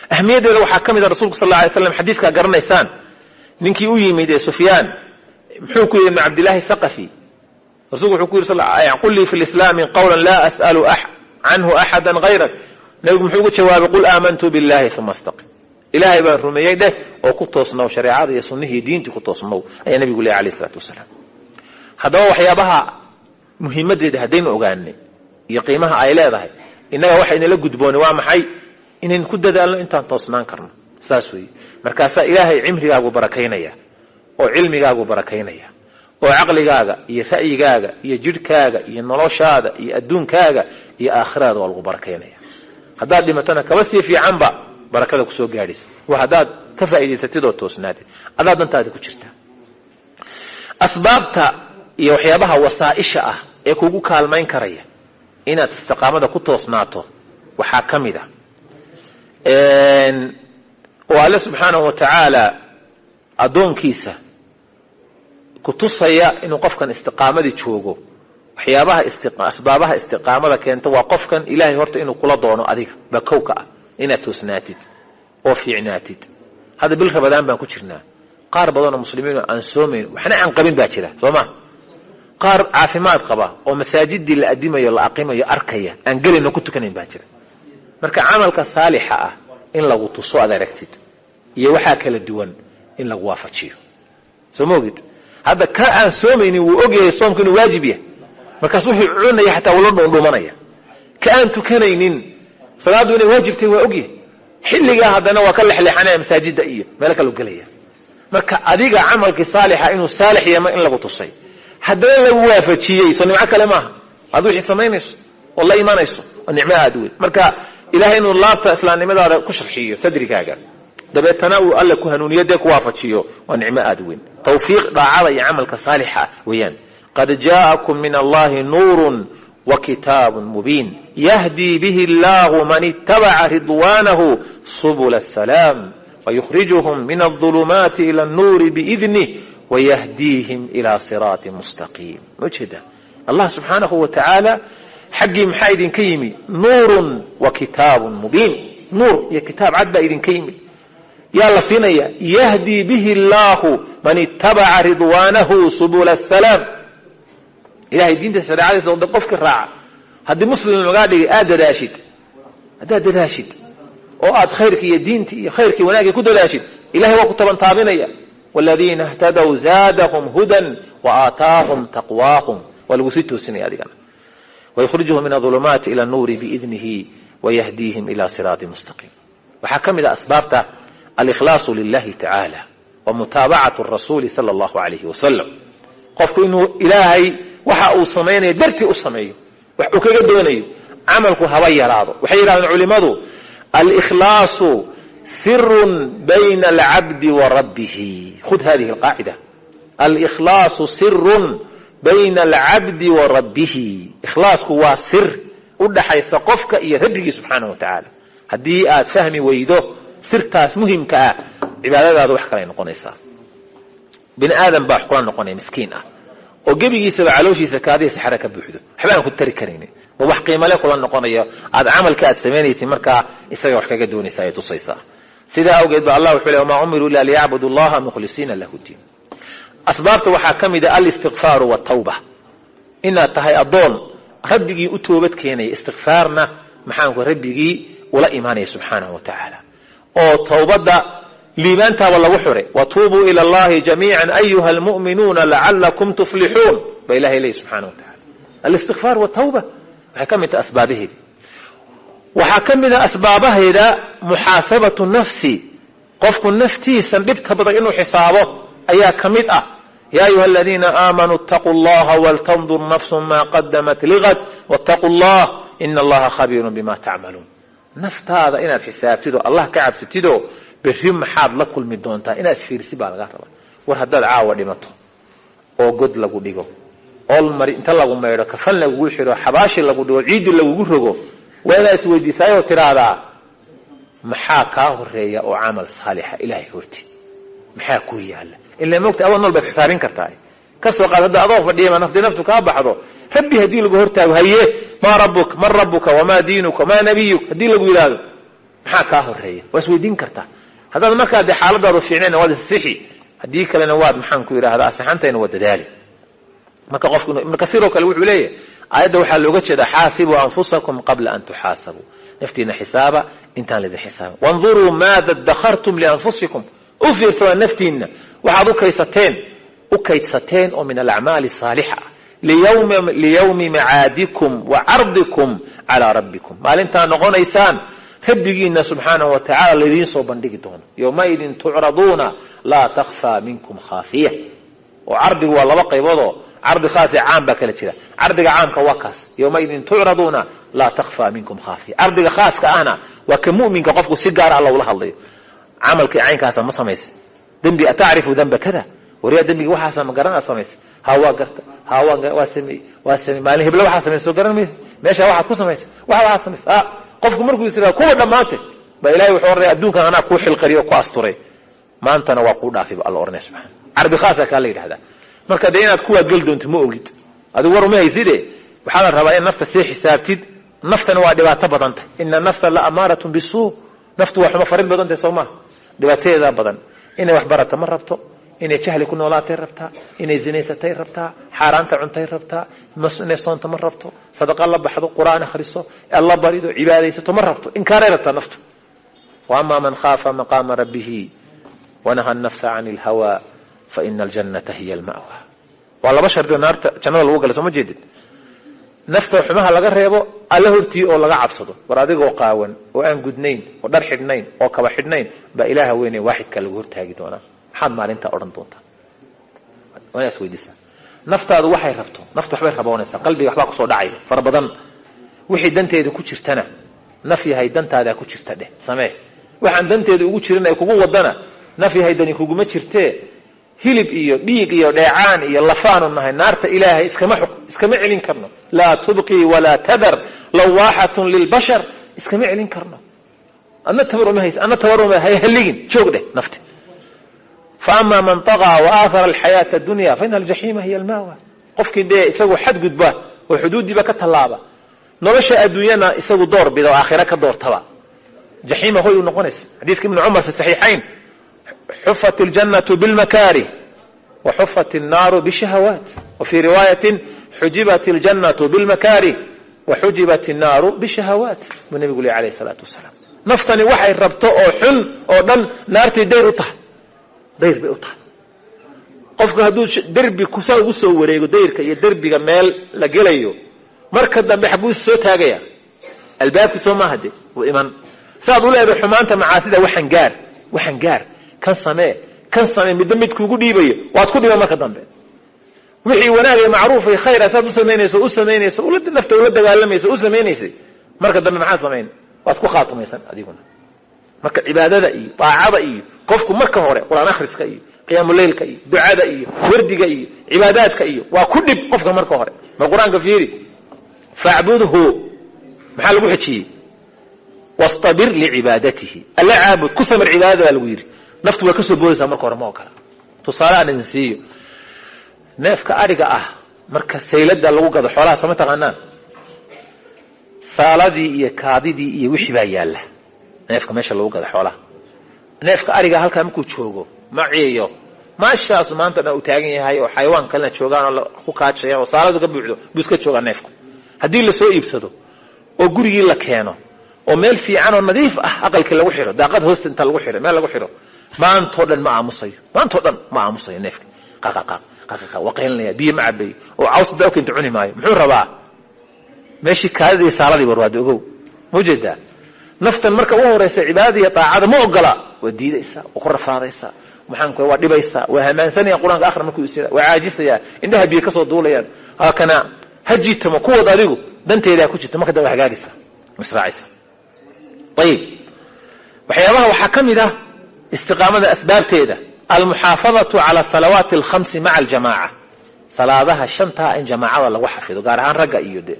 [SPEAKER 1] ahmiyaddeeda waxaa ka mid a rasulku sal alay slam xadiidkaa garanaysaan ninkii u yimid ee sufyaan muxuu ku yidhi ibn cabdillahi thaqafi rasulku wuxuu ku yidhi qul lii fi lislaami qawlan laa as'alu canhu axada hayrak nabigu muxuu ugu jawaabay qul aamantu billahi uma astaqim ilaahay baan rumeeyey dheh oo ku toosnow shareecada iyo sunnihii diintii ku toosnow ayaa nabigu lehy alayh isalaatu wasalaam. Haddaba waxyaabaha muhiimaddeeda haddaynu ogaanay iyo qiimaha ay leedahay innaga waxaynala gudboonay waa maxay? Inaynu ku dadaalno intaan toosnaan karno. Saas weeye. Markaasaa ilaahay cimrigaagu barakaynaya oo cilmigaagu barakaynaya oo caqligaaga iyo ra'yigaaga iyo jidhkaaga iyo noloshaada iyo adduunkaaga iyo aakhiraada waa lagu barakaynaya. Haddaad dhimatana kaba sii fiicanba barakada ku soo gaadhaysa. Waa haddaad ka faa'idaysatid oo toosnaatid. Adaad dantaada ku jirtaa asbaabta iyo waxyaabaha wasaa'isha ah ee kugu kaalmayn karaya inaad istiqaamada ku toosnaato waxaa ka mid a oo alle subxaanahu wa tacaala addoonkiisa kutusaya inuu qofkan istiqaamadii joogo. Waxyaabaha asbaabaha istiqaamada keenta waa qofkan ilaahay horta inuu kula doono adiga baa kowka ah inaad toosnaatid oo fiicnaatid. Hadda bil rabadaan baan ku jirnaa. Qaar badanoo muslimiinoo aan soomayn waxna aan qabin baa jira soo ma? Qaar caafimaad qaba oo masaajidii la adimayo la aqimayo arkaya aan gelayno ku tukanayn baa jira. Marka camalka saalixa ah in lagu tuso aad aragtid iyo waxaa kala duwan in lagu waafajiyo. Soo ma ogid hadda ka aan soomaynin wuu ogyahay soomku waajib yahay. Markaas wuxuu cunaya xataa wula dhuundhumanaya ka aan tukanaynin salaaddu inay waajibtahay waa ogyahay. Xilligaa haddana waa ka lexleexanaya masaajida iyo meelo kaleu gelaya marka adiga camalkii saalixa inuu saalix yama in lagu tusay haddana lagu waafajiyey soo kale maaha. Aad wixii samaynayso oo la imanayso oo nicmo aad weyn. Marka ilahay inuu laabta islaamnimadaada ku sharxiyo sadrigaaga dabeetana uu alle ku hanuuniyo dee ku waafajiyo. Waa nicmo aad weyn. Tawfiiq daacada iyo camalka saalixa ah weeyaan. Qad jaa'akum min allahi nuurun wa kitaabun mubiin. Yahdii bihi allahu man ittabaca ridwaanahu subula asalaam wayukhrijuhum min alظulumaati ila annuuri biidnih wayahdiihim ila siraati mustaqiim. Ma allah subxaanahu wa tacaala xaggii maxaa idinka yimi? Nuurun wa kitaabun mubiin. Nuur iyo kitaab cad baa idinka yimi yaa la siinaya yahdii bihi allahu man ittabaca ridwaanahu subula asalaam ilahay diinta shareecadiisa o dhan qofkii raaca. Haddii muslim lagaa dhigay aad dadaashid. Haddaad dadaashid oo aad khayrkii iyo diintii iyo khayrkii wanaagii ku dadaashid ilahay waa ku tabantaabinaya wladiina اhtadw zaadahum hudan waaataahum taqwaahum. Waa lagu sii toosinaya adigana wayukhrijuhum min aظulumaati ila nuuri biidnihi wayahdiihim ila siraati mustaqiim waxaa ka mid a asbaabta alikhlaasu lilahi tacaala wa mutaabacatu rasuuli sala allahu alayhi wasalam qofku inuu ilaahay waxa uu samaynayo dartii u sameeyo wax uu kaga doonayo camalku haba yaraado waxay yidhahdeen culimmadu alikhlaasu sirun bayna alcabdi wa rabbihi khud hadihi alqaacida alikhlaasu sirun bayna alcabdi wa rabbihi ikhlaasku waa sir u dhaxaysa qofka iyo rabbigii subxaanahu wa tacaala haddii aad fahmi weydo sirtaas muhimka ah cibaadadaadu wax kalay noqonaysaa. Bini aadan baa wax kula noqonaya miskiin ah. Oo gebigiisaba calooshiisa kaadiya saxara ka buuxdo. Waxba aan ku tari karaynin. Ma wax qiimale kula noqonayo? Aad camalka aad samaynaysa markaa isaga wax kaga doonaysa ay tusaysaa. Sidaa awgeed ba allah wuxuu le wamaa umiruu ila liyacbudu allaha mukhlisiina lahu diin. Asbaabta waxaa ka mid a alistikfaaru watawba inaad tahay addoon rabbigii u toobad keenaya istikfaarna maxaanku rabbigii ula imaanaya subxaanahu wa tacaala oo towbadda liibaantaaba lagu xuray watuubuu ila allahi jamiica ayuha almu'minuuna lacalakum tuflixuun baa ilahay leeyi subxana wa tacala alistighfaar watawba waxay ka mid taha asbaabaheedii waxaa ka mid ah asbaabaheeda muxaasabatu nafsi. Qofku naftiisan dhibka badan inuu xisaabo ayaa ka mid ah. Ya ayuha aladiina aamanuu itaquu llaha waltandur nafsu ma qadamat ligad wtaquu llah ina allaha khabiirun bima tacmaluun naftaada inaad xisaabtid oo allah ka cabsatid oo berri maxaad la kulmi doontaa inaad isfiirsi baa laga rabaa. War haddaad caawa dhimato oo god lagu dhigo ool mari inta lagu maydho kafan lagugu xiro xabaashi lagu dhigo ciiddi lagugu rogo waa inaad isweydiisaayoo tidhaahdaa maxaa kaa horreeya oo camal saalixa ilaahay horti? Maxaa ku yaalla ila mogta awood nool baad xisaabin kartaa ka soo qaad hadda adoo fadhiyama nafti naftu kaa baxdo? Rabbi haddii lagu hortaago haye maa rabuka man rabuka wamaa diinuka wamaa nabiyuk haddii lagu yidhaahdo maxaa kaa horreeya waa isweydiin kartaa haddaad markaa dee xaaladaadu fiicnayna waad issixi haddii kalena waad maxaan ku yidhahdaa asixantayna waa dadaali. Marka qofku ibnu kaiir oo kale wuxuu leeyahay aayadda waxaa looga jeedaa xaasibuu anfusakum qabla an tuxaasabuu naftiina xisaaba intaan lidin xisaabin. Wanduruu maada dakartum lianfusikum u fiirsada naftiinna waxaad u kaysateen u kaydsateen oo min alacmaali saalixa. Liyawmi macaadikum wa cardikum calaa rabbikum. Maalintaa noqonaysaan rabbigiina subxaanahu wa tacala laydiin soo bandhigi doono. Yowmaidin tucraduuna laa takfaa minkum khaafiya. Oo cardigu waa laba qayboodoo cardi khaas ee caam baa kala jira. Cardiga caamka waa kaas. Yowmaidin tucraduuna laa takfaa minkum khaafiya. Cardiga khaaska ahna waa ka muminka qofku si gaar ah logula hadlayo. Camalkii caynkaasa ma samaysa dembi atacrifu damba kada waryaa dembiga waxaasa ma garana samaysa ha waa garta. Ha waa samey waa samey maalin heblo waxaa samaysa soo garan maysa meesha waxaad ku samaysa waxa waxaad samaysa a qofku markuu is kuwa dhammaantay ba ilahay wuxuu oranaya adduunkan anaa kuu xilqariyo ku asturay. Maantana waa kuu dhaafi ba alla oranaya subxana carbi khaasa kaa la yidhahdaa marka dee inaad kuwaa geli doonto ma ogid. Adigu war uma hayside waxaa la rabaa in nafta sii xisaabtid. Naftana waa dhibaato badan tahay. Ina nafsa la amaaratun bisuu naftu waa xumo farid badan tahay soo maha dhibaatadeedaa badan. Inay wax barata ma rabto inay jahli ku noolaatay rabtaa inay zinaysatay rabtaa xaaraanta cuntay rabtaa inay soonto ma rabto sadaqa la baxdo qur'aan akhriso alla barido cibaadaysato ma rabto inkaaray rabtaa naftu. Wa man khaafa maqaama rabbihi wanaha nafsa can ilhawa faina aljannata hiya alma'wa. Waa laba shardi oo naarta jannada lagu gala soo ma jeedid nafta xumaha laga reebo alla hortii oo laga cabsado war adigoo qaawan oo aan gudnayn oo dhar xidhnayn oo kaba xidhnayn baa ilaaha weyne waaxidka lagu hortaagi doonaa maxaad maalintaa odhan doontaa waa inaas weydiisaa naftaadu waxay rabto naftu waxbay raboonaysaa qalbiga waxbaa ku soo dhacaya fara badan wixii danteeda ku jirtana naf yahay dantaadaa ku jirta dheh. Samee waxaan danteeda ugu jirin ay kugu wadana naf yahay dani kuguma jirtee hilib iyo dhiig iyo dheecaan iyo lafaanu nahay naarta ilaahay iskama iskama celin karno. Laa tubqii walaa tadar lawaaxatun lilbashar iskama celin karno. Adna tabaruma hays adna tabaruma hay halligin joog dheh nafti faama man طaغىa waaahara alxayaaةa اdunya faina aljaxiima hiya almawa qofkii dee isagu xadgudba oo xuduuddiiba ka tallaaba nolosha adduunyana isagu door bida oo aakhira ka doortaba jaxiima hoy u noqonaysa xadiiska ibni cumar fi saxiixayn xufat اljanaةu biاlmakaarih waxufat الnaaru bshahawaat wafii riwaayati xujibat اljanaةu biاlmakaarih waxujibat الnaaru bshahawaat buu nebigu leh alayh الsalaatu wasalaam naftani waxay rabto oo xun oo dhan naartii dayr u tahay dayr bay u tahay. Qofku hadduu derbi kusaa ugu soo wareego dayrka iyo derbiga meel la gelayo marka dambe xagguu is soo taagaya. Albaabkii soo maaha de wuu iman. Sidaad u leedahay xumaanta macaasida waxaan gaar waxaan gaar kan samee kan samee midba mid kuugu dhiibayo waad ku dhiba marka dambe. Wixii wanaagay macruufay khayra saad u samaynayso u samaynayso nafta ula dagaalamayso u samaynaysay marka dambe maxaa samayn waad ku khaatumaysan adiguna. Marka cibaadada iyo daacada iyo qofku marka hore qur'aan akhriska iyo qiyaamuleylka iyo ducada iyo wardiga iyo cibaadaadka iyo waa ku dhib qofka marka hore. Ma qur'aanka fiiri? Facbudhu maxaa lagu xejiyey wastabir licibaadatihi. Alla caabud ku samir cibaadada baa lagu yidhi. Naftu waa ka soo boodaysaa marka hore ma ogola. Tusaale aan idin siiyo. Neefka ariga ah marka saylada lagu gado xoolaha soo ma taqaanaan? Saaladii iyo kaadidii iyo wixii baa yaalla. Neefka meesha lagu gado xoolaha neefka ariga halkaa markuu joogo ma ciyayo maashaasu maanta dhan uu taagan yahay oo xayawaan kalena joogaan oo ku kaajayaan oo saaladu ka buuxdo buu iska joogaa neefku. Haddii la soo iibsado oo gurigii la keeno oo meel fiican oo nadiif ah aqalkii lagu xiro daaqad hoosta inta lagu xiro meel lagu xiro maantao dhan ma aamusayo. Maantao dhan ma aamusayo neefka. Waa biyo ma cabayo oo caws da kenta cuni maayo. Muxuu rabaa? Meeshii kaadidii saaladii barwaada ogow maujeedaa naftan marka ugu horaysa cibaadada iyo daacada ma ogola. Waa diidaysaa waa ku rafaadaysaa maxaan waa dhibaysaa waa hamaansanaya qur'aanka akhri markuu is waa caajisaya indhaha biyo ka soo duulayaan. Haakana ha jiitamo kuwad adigu danteedaa ku jirta marka da waa hagaagaysa israacaysa ayib. Waxyaabaha waxaa ka mid ah istiqaamada asbaabteeda. Almuxaafadatu cala salawaati alkhamsi maca aljamaaca. Salaadaha shantaa in jamaacada lagu xafido gaar ahaan ragga iyo de.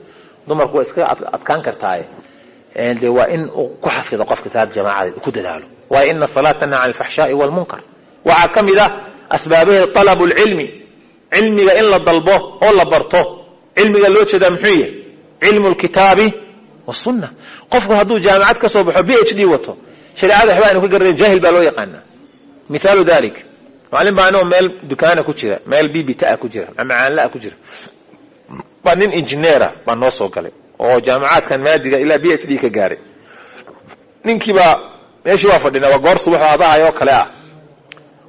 [SPEAKER 1] Dumarku waa iska adkaan kartaaye de waa in uu ku xafido qofka salaada jamaacadeed ku dadaalo. Waayo ina salaa tanha can alfaxshaai walmunkar waxaa ka mid ah asbaabaheeda alabu lcilmi cilmiga in la dalbo oo la barto. Cilmiga loo jeedaa muxuu yahay? Cilmu lkitaabi wasunna qofku hadduu jaamacad ka soo baxo b h d wato shareecada waxba aynu ka garanayn jaahil baa loo yaqaanaa. Mithaalu dalik macalin baa anoo meel dukaana ku jira meel bibita ku jira macaanlaa ku jira. Baa nin injineera baa noo soo galay oo jaamacaadkan maadiga ilaa b h d ka gaaray. Ninkiibaa meeshii waa fadhina waa goor subax adahay oo kale ah.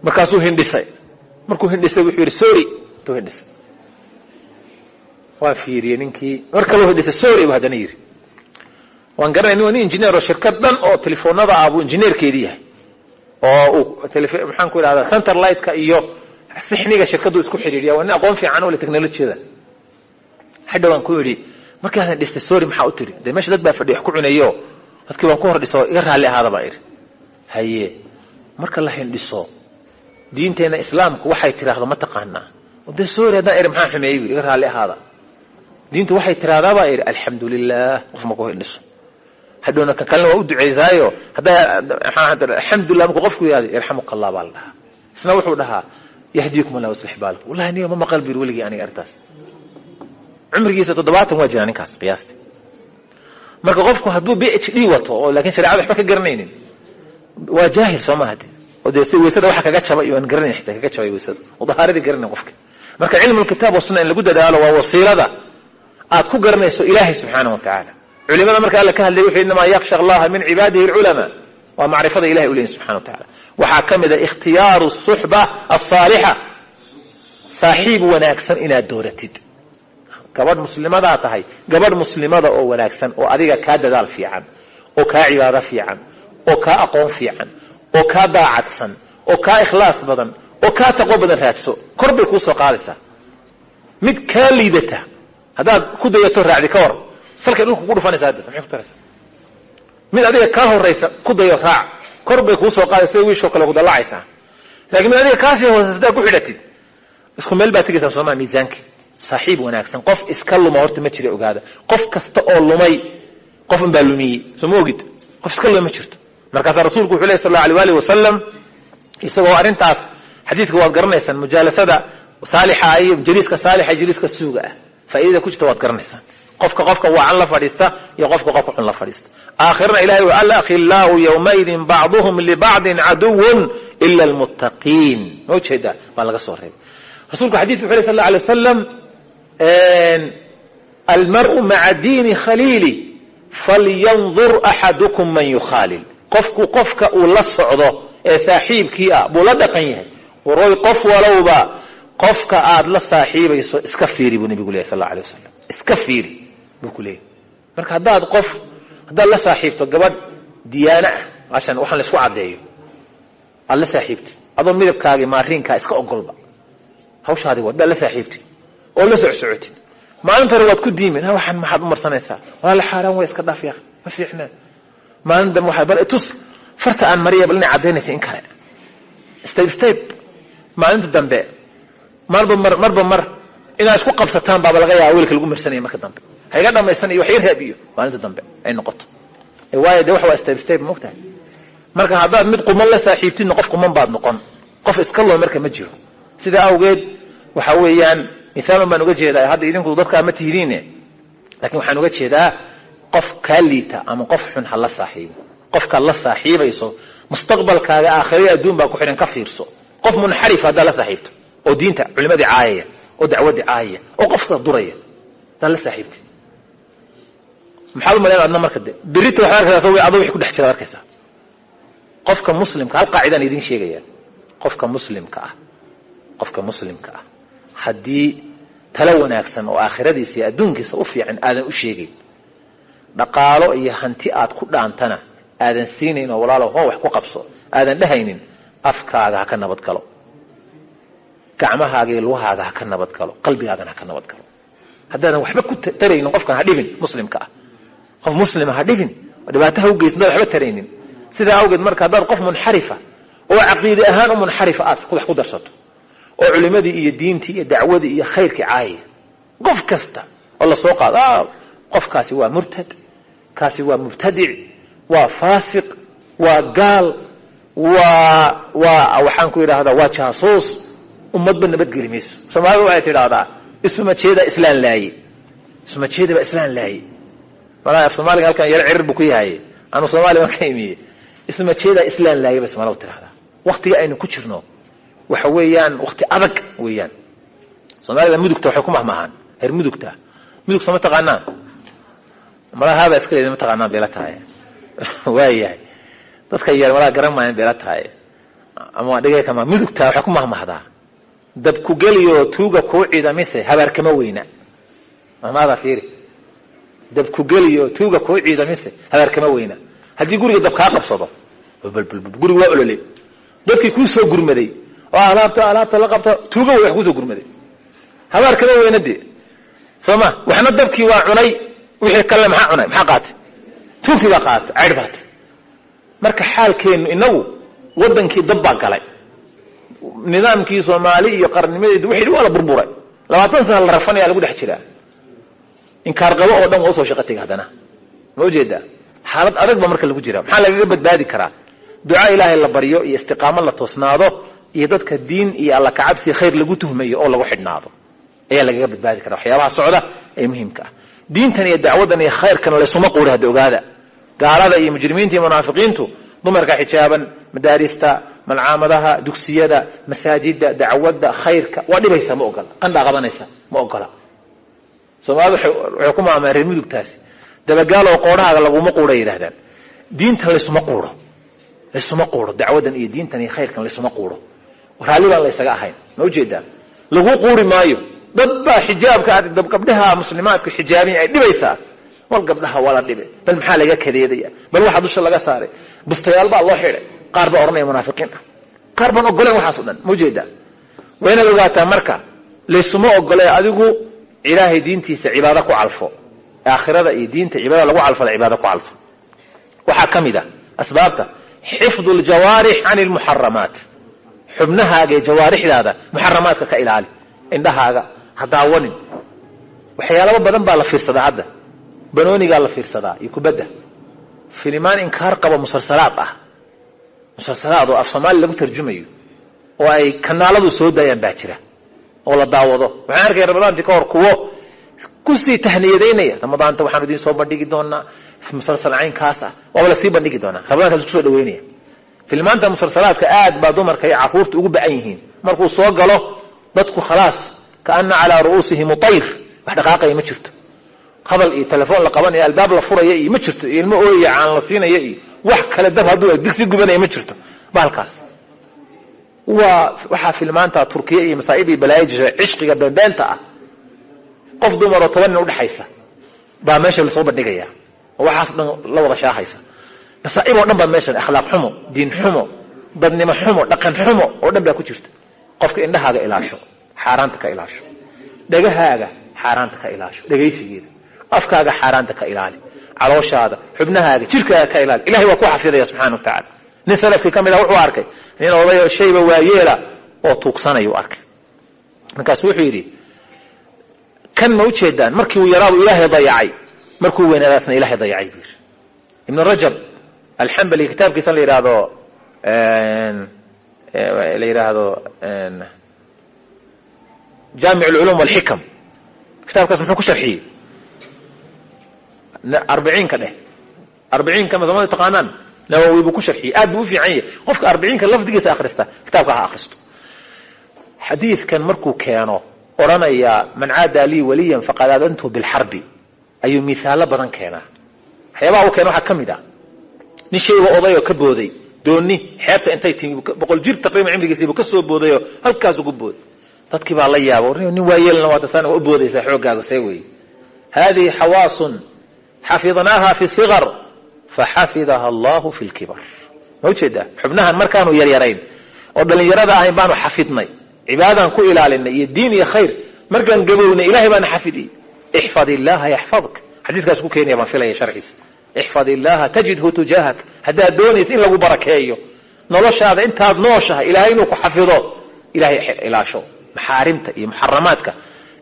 [SPEAKER 1] Markaasuu hindhisay. Markuu hindhisay wuxuu yidhi sorry. Intuu hindhisay. Waa fiiriyey ninkii. Mar kaloo hindhisay sorry bu haddana yidhi. Waan garanay nin injineer oo shirkad dhan oo telefoonada ah buu injineerkeedii yahay. Oo maxaan ku idhahdaa center lightka iyo sixniga shirkaddu isku xidhiidhiya. Waa nin aqoon fiican oo le technolojiyada hadha waan ku idhi markaasan dhistay sorry maxaa u tiri? Dee meesha dad baa fadhi wax ku cunayo dadkii waan ku hor dhiso iga raalli ahaada baa idhi haye marka la hindhiso diinteenna islaamku waxay tiraahdo ma taqaanaa. Dee sorry haddaan idhi maxaa xumeeyey iga raalli ahaada. Diintu waxay tiraahdaa baa idhi alxamdu lilah qof ma ku hindhiso hadhowna kan kalena waa u duceysaayo alxamdulilah markuu qofku yihahdo yarxamuka allah baa la dhahaa. Isna wuxuu dhahaa yahdiikum allah waslix baalakum wallahi niga ma maqal bir weligii aniga arrintaas cumrigiisa toddobaatan waa jiraa ninkaas qiyaastii marka qofku hadduu b h d wato oo laakiin shareecada waxba ka garanaynin waa jaahil soo maha de oo weysada waxa kaga jabay aan garanayn xitaa kaga jabay weysada. Oo garanayn qofka. Marka cilmu lkitaab wasunna in lagu dadaalo waa wasiilada aad ku garanayso ilaahay subxaana wa tacaala culimada marka alla ka hadlay wuxuu inamaa yaksha allaha min cibaadihi alculamaa waa macrifada ilahay u subxana wa tacala waxaa ka mid a ikhtiyaaru suxba asaalixa saaxiib wanaagsan inaad dooratid gabadh muslimadaa tahay gabadh muslimada oo wanaagsan oo adiga kaa dadaal fiican oo kaa cibaado fiican oo kaa aqoon fiican oo kaa daacadsan oo kaa ikhlaas badan oo kaa taqwo badan raadso kor bay kuu soo qaadaysaa. Mid kaa liidata haddaad ku dayato raacdi ka war salkay dhulka ku dhufanaysa hadda maxay ku taraysa. Mid adiga kaa horaysa ku dayo raac kor bay kuu soo qaadaysa sida wiishoo kale kudallacaysaa laakiin mid adiga kaasii hoosaysa haddaad ku xidhatid isku meel baad tegaysaa soomaa miisaanki saaxiib wanaagsan. Qof iska luma horta ma jira ogaada. Qof kasta oo lumay qof un baa lumiyey. Soo ma ogid? Qof iska luma ma jirto. Markaasaa rasuulku wuxuu ley sal allau alay alih wasalam isagoo arrintaas xadiidka waad garanaysaan mujaalasada saalixa iyo jaliiska saalixa iyo jaliiska suuga ah. Faaidada ku jirta waad garanaysaan qofka qofka waacan la fadhiista iyo qofka qofka xun la fadhiista. Aakhirana ilahay alakhilaau yowmaidin bacduhum libacdin caduwun ila almuttaqiin. Ma u jeedaa baa laga soo reebay. Rasulku xadidka wuxu ley sal la alay wasalam almar'u maca diini khaliili falyandur axadukum man yukhaalil qofku qofka uu la socdo ee saaxiibkii ah buu la dhaqan yahay. Waroy qof walowba qofka aad la saaxiibayso iska fiiri buu nabigu leyahy sal la alay wasalam iska fiiri buu ku leeyahy marka haddaad qof haddaad la saaxiibto gabadh diyaana ah ashan waxaan la isku caddeeyo. Aad la saaxiibtid. Adoo midabkaagii maariinkaa iska ogolba hawshaadi wad baad la saaxiibtid oo la socsocotid maalinta hore waad ku diimin waxaan maxaad u marsanaysaa? Walaala xaaraan way iska dhaaf ya ma fiicnaa. Maalin dambe waxaa bal tus farta aan mariya bal inay caddaynaysa in kale. Step step maalinta dambe marba mar marba mar inaad isku qabsataan baaba laga yaaba wiilka lagu marsanaya marka dambe. Hayga dhamaysan iyo wax yar haabiyo. Maalinta dambe ay noqoto. Waayo de wax waa step step maogtahay marka haddaad mid quman la saaxiibtidna qof quman baad noqon. Qof iska loo marka ma jiro. Sidaa awgeed waxa weeyaan mithaalun baan uga jeedaa hadda idinku dadkaa ma tihidiine laakiin waxaan uga jeedaa qof kaa liita ama qof xun ha la saaxiibo. Qofkaad la saaxiibayso mustaqbalkaaga aakhiraya adduun baa ku xidhan ka fiirso. Qof munxarif haddaad la saaxiibto oo diinta culimadii caayaya oo dacwadii caayaya oo qofka duraya haddaad la saaxiibtid maxaad umalayn adna marka de berita waxaad arkaysaa so adoo wixii ku dhex jiraad arkaysaa. Qofka muslimka hal qaacidaan idiin sheegaya qofka muslimka ah. Qofka muslimka ah haddii talo wanaagsan oo aakhiradiisa iyo adduunkiisa u fiican aadan u sheegayn dhaqaalo iyo hanti aad ku dhaantana aadan siinayn oo walaalo hoo wax ku qabso aadan dhehaynin afkaaga ha ka nabad gacmahaaga iyo lugahaaga ha ka nabad qalbigaagana ha ka nabad haddaadan waxba ku taraynin qofkan ha dhibin muslimka ah. Qof muslima ha dhibin dhibaato ha ugeysin dad waxba taraynin. Sidaa awgeed marka haddaad qof munxarifa oo caqiide ahaan u munxarifa aad wax ku darsato oo culimadii iyo diintii iyo dacwadii iyo khayrkii caayaya qof kasta oo la soo qaado qofkaasi waa murtad kaasi waa mubtadic waa faasiq waa gaal waa waa waxaan ku idhaahdaa waa jaasuus. Ummadba nabadgeli mayso. Soomaalida waxay tidhaahdaa isuma jeeda islaan laaye isuma jeedaba islaan laaye malaa af soomaaliga halkan yaro cirir buu ku yahay anu soomaaliya ma ka imiye isuma jeedaa islaan laaye bay soomaalida tidhahdaa waktiga aynu ku jirno waxa weeyaan wakti adag weeyaan. Soomaalida mudugta waxay ku mahmahaan. Reer mudugta. Mudug soo ma taqaanaan? Malaa haabaa iska leedi ma taqaanaan bayla tahay. *laughs* Waayahay. Dadka yar malaa garan maayan bayla tahay. Ama dhigay kama mudugta waxay ku mahmahdaa. Dab ku geliyo tuuga kuu ciidamise habaar kama weyna. Mahmaadaa fiiri. Dab ku geliyo tuuga kuu ciidamise habaar kama weyna. Haddii guriga dab kaa qabsado guriga waa olole. Dadkii kuu soo gurmaday oo alaabta alaabta la qabta tuuga way wax ku soo gurmaday. Habaar kama weyna dee. Soo ma waxna dabkii waa cunay wixii kale maxaa cunay? Maxaa qaatay? Tuugtii baa qaatay caydh baatay marka xaalkeennu inagu waddankii dab baa galay. Nidaamkii soomaali iyo qarnimadeedu wixii waa la burburay. Labaatan sana la rafanaya lagu dhex jiraa. Inkaar qabo oo dhan waa u soo shaqo tega haddana. Ma u jeedaa xaalad adag ba marka lagu jira maxaa lagaga badbaadi karaa? Duca ilaahay la baryo iyo istiqaamo la toosnaado iyo dadka diin iyo alla kacabsi khayr lagu tuhmayo oo lagu xidhnaado. Ayaa lagaga badbaadi karaa waxyaabaha socda ee muhiimka ah. Diintan iyo dacwadan iyo khayrkan laysuma quuri hadda ogaada. Gaalada iyo mujrimiinta iyo munaafiqiintu dumarka xijaaban madaarista malcaamadaha dugsiyada masaajida dacwadda khayrka waa dhibaysa ma ogola. Qandhaa qabanaysa ma ogola. Soomaalida waxay ku maameen reer mudugtaasi dabagaaloo qoodhahaaga laguma quuray yidhahdaan diintan laysuma quuro. Laysuma quuro. Dacwadan iyo diintan iyo khayrkan laysuma quuro raalli baan laysaga ahayn. Ma u jeedaa lagu quuri maayo. Dad baa xijaabka gabdhaha muslimaadku xijaabiya ay dhibaysaa. Wal gabdhaha waa la dhibe bal maxaa laga kadeedaya bal waxaa dusha laga saaray. Bustayaal baa loo xidhay. Qaar baa odhanaya munaafiqiin ah. Qaar baan ogoleen waxaas o dhan. Ma u jeedaa waa inaad ogaataa marka laysuma ogole adigu ilaahay diintiisa cibaado ku calfo. Aakhirada iyo diinta cibaadada lagu calfada cibaado ku calfo. Waxaa ka mid a asbaabta xifdu ljawaarix can lmuxaramaat xubnahaaga ee jawaarixdaada muxaramaadka ka ilaali. Indhahaaga ha daawanin waxyaalaba badan baa la fiirsadaa hadda. Banoonigaa la fiirsadaa iyo kubadda. Filimaan inkaar qaba musalsalaad ah. Musalsalaad oo af soomaali lagu tarjumayo oo ay kanaaladu soo daayaan baa jira oo la daawado. Waxaan arkaya ramadaantii ka hor kuwo ku sii tahniyadaynaya. Ramadaanta waxaanu idiin soo bandhigi doonaa musalsal caynkaas ah waaba la sii bandhigi doonaa ramadaankaas ku soo dhaweynaya filmaanta musalsalaadka aad baa dumarka iyo carruurta ugu bacan yihiin. Markuu soo galo dadku khalaas kaana calaa ru'uusihim utayr wax dhaqaaqaya ma jirto. Hadal iyo telefoon la qabanaya albaab la furaya iyo ma jirto iyo ilmo ooyaya caan la siinaya iyo wax kale dab hadduu digsi gubanaya ma jirto. Bahalkaas waa waxaa filmaanta turkiya iyo masaa'ib iyo balaayo jisha cishqiga beenbeenta ah. Qof dumaroo toban nin udhexaysa baa meesha la soo bandhigaya oo waxaas dhan la wada shaahaysa masaa'ib oo dhan baa meeshan akhlaaq xumo diin xumo dadnimo xumo dhaqan xumo oo dhan baa ku jirta. Qofka indhahaaga ilaasho xaaraanta ka ilaasho. Dhegahaaga xaaraanta ka ilaasho. Dhegaysigeeda. Afkaaga xaaraanta ka ilaali. Calooshaada xubnahaaga jirkaaga ka ilaali. Ilahay waa ku xafidaya subxana wa tacaala. Nin salafkii ka mid ah wuxuu arkay nin odayo shayba waayeela oo tuugsanayuu arkay. Markaasu wuxuu yidhi kan ma ujeedaan markii uu yaraadu ilaahay dayacay markuu weynaadaasna ilahay dayacay buu yidhi. Ibn rajab alxambali kitaabkiisa la yidhaahdo la yidhaahdo jaamic alculum walxikam kitaabkaas muxuu ku sharxiyey? Arbiciinka dheh. Arbiciinka masamada taqaanaan. Nawowi buu ku sharxiyey. Aad buu u fiican yahay. Qofka arbiciinka lafdigiisa akhrista kitaabka ha akhristo. Xadiidkan markuu keeno odhanaya man caadaa lii waliyan faqad aadantu bilxarbi ayuu mihaalo badan keenaa. Waxyaabaha uu keena waxaa ka mid ah nin shayba odayoo ka booday. Dooni xeebta intay timi boqol jir taqriiban cimrigiisiibuu ka soo boodayoo halkaas ugu booday dadkii baa la yaaba nin waayeelna waa tasaan waa u boodaysaa xooggaaga see weeye. Hadihi xawaasun xafidnaaha fi sigar faxafidaha allahu fi lkibar. Ma u jeedaa xubnahan markaanu yaryarayn oo dhallinyarada ahayn baanu xafidnay cibaadaan ku ilaalinay iyo diin iyo khayr. Markaan gabownay ilahay baana xafidiyey ixfad illaha yaxfadka xadiiskaas ku keenaya baan filaya sharciisa ixfad illaha tajidhu tujaahak haddaad doonaysa in lagu barakeeyo. Noloshaada intaad nooshahay ilahay inuu ku xafido ilahay ilaasho. Maxaarimta iyo muxaramaadka.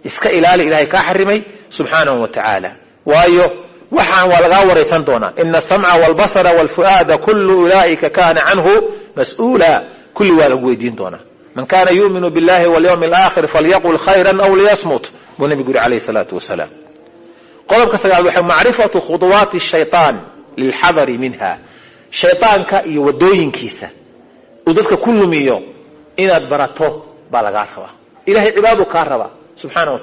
[SPEAKER 1] Iska ilaali ilahay kaa xarimay subxaanahu wa tacaala. Waayo waxaan waa lagaa waraysan doonaa. Ina asamca walbasara walfu'aada kullu ulaa'ika kaana canhu mas'uula. Kulli waa lagu weydiin doonaa. Man kana yuminu billahi walyawmi alaakhir falyaqul khayran aw liyasmut. Buu nabigu yuri alayh salaatu wasalaam qodobka sagaal waxa macrifatu khuduwaati shayaan lilxadari minha. Shayaanka iyo wadooyinkiisa uu dadka ku lumiyo inaad barato baa lagaa rabaa. Ilahay cibaadu kaa rabaa subxaana wa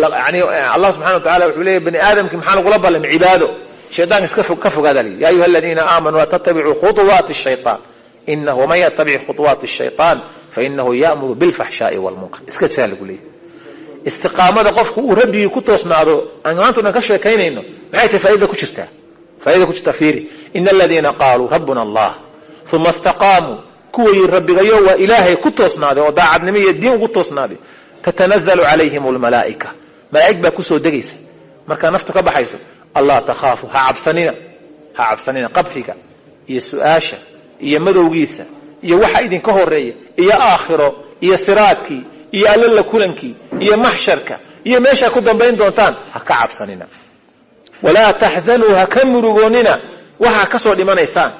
[SPEAKER 1] yani allah subxana wa wuxuu leeya bani aadamkii maxaa lagula ballam cibaado. Shayaan iska ka fogaada li ya ayuha aladiina aamanuu laa khuduwaati shayaan inahu waman yatabic khuduwaati shayaan fainahu ya'muru bilfaxshaai walmunkar iska saa lagu leeyahy istiqaamada qofku uu rabbigii ku toosnaado aan maanta ka sheekaynayno maxay tahay faaidada ku jirtaa? Faaidada ku jirtaa fiiri. Ina aladiina qaaluu rabbuna allah. Uma istaqaamuu kuwii rabbigayo waa ilaahay ku toosnaaday oo daacadnimo iyo diin ugu toosnaaday tatanazalu calayhim almalaa'ika malaa'ig baa ku soo degaysa. Markaa naftu ka baxayso allah takhaafu ha cabsanina ha cabsanina qabriga iyo su'aasha iyo madowgiisa iyo waxa idinka horreeya iyo aakhiro iyo siraadkii iyo allala kulankii iyo maxsharka iyo meeshaa ku dambayn doontaan ha ka cabsanina. Walaa taxzanuu ha ka murugoonina. Waxaa ka soo dhimanaysaan.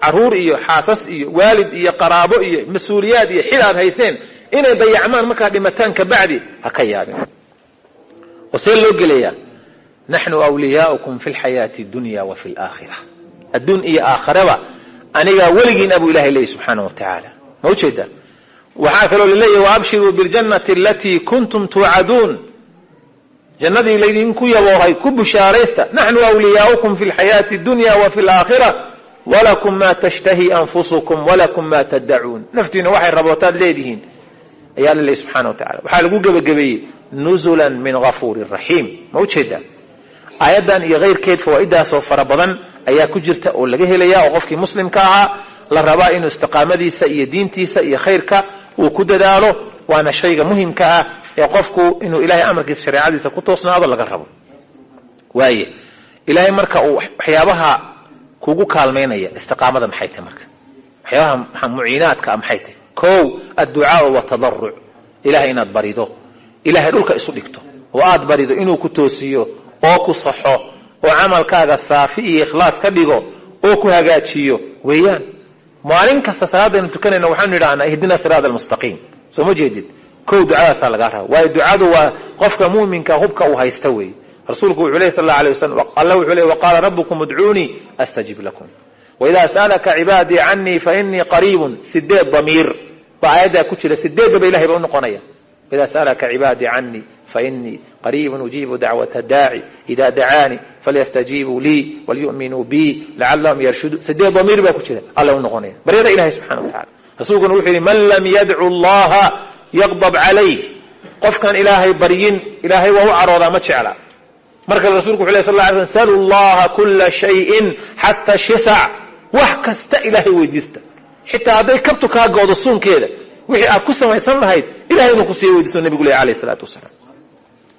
[SPEAKER 1] Caruur iyo xaasas iyo waalid iyo qaraabo iyo mas'uuliyaad iyo xil aad hayseen inay dayacmaan markaad dhimataan kabacdi ha ka yaabin. Oo loo gelayaa. Naxnu wliyaaukum fi lxayaati dunya wa fi laakhira adduun iyo aakharaba anigaa weligiin abuu ilahay leeyay subxaana wa tacaala. Ma u jeedaa waxaa kaloo laleeyahy waabshiruu biljannati alatii kuntum tuucaduun. Jannadii laydinku yaboohay ku bushaaraysta naxnu wliyaaukum fi lxayaati dunya wa fi laakhira walakum ma tashtahi anfusukum walakum ma taddacuun. Naftiina waxay rabootaad leedihiin ayaa la leeyay subxana wa tacala waxaa lagu gebagabeeyey nuzula min gafuurin raxiim. Ma u jeedaa aayaddan iyo keyrkeed fawaa'idaasoo fara badan ayaa ku jirta oo laga helaya oo qofkii muslimka ahaa la rabaa inuu istiqaamadiisa iyo diintiisa iyo khayrka uu ku dadaalo waana shayga muhimka ah ee qofku inuu ilahay amarkiisa shareecadiisa ku toosnaado laga rabo. Waaye ilaahay marka uu waxyaabaha kugu kaalmaynaya istiqaamada maxay tahay marka? Waxyaabaha muciinaadka a maxay tahay? Kow adducaau watadaruc ilahay inaad barido. Ilahay dhulka isu dhigto. Oo aad barido inuu ku toosiyo oo ku saxo oo camalkaaga saafi iyo ikhlaas ka dhigo oo ku hagaajiyo. Weeyaan maalin kasta salaadaynu tukanayna waxaanu idhahnaa ihdina siraada almustaqiim soo ma jeedid? Kow ducadaasaa lagaa raba waayo ducadu waa qofka muminka hubka uu haysta weeye rasuulku wuxuu ley sal alla alay wasalam alla wuxuu ley waqaala rabbukum udcuunii astajib lakum. Waidaa sa'alaka cibaadii canii fainii qariibun sideed damiir. Baa aayaddaa ku jira sideedaba ilahay ba u noqonaya. Waidaa sa'alaka cibaadii canii fainii qariibun ujiibu dacwata daaci ida dacaanii falyastajiibuu lii walyu'minuu bii lacalahum yarshuduun sideed damiir baa ku jira alla u noqonaya baryada ilahay subxana wa tacala rasuulkuna wuxuu yihi man lam yadcu llaha yaqdab calayh qofkaan ilaahay baryin ilaahay waa u caroodaa ma jecla mar kale rasulku wuxu ley sal alay slm salu llaha kula shayin xata shisac wax kasta ilaahay weydiista xitaa hadday kabtu kaa goodo suunkeeda wixii aad ku samaysan lahayd ilahay inuu ku sii weydiiso nebigu leh alayh isalaatu wasalaam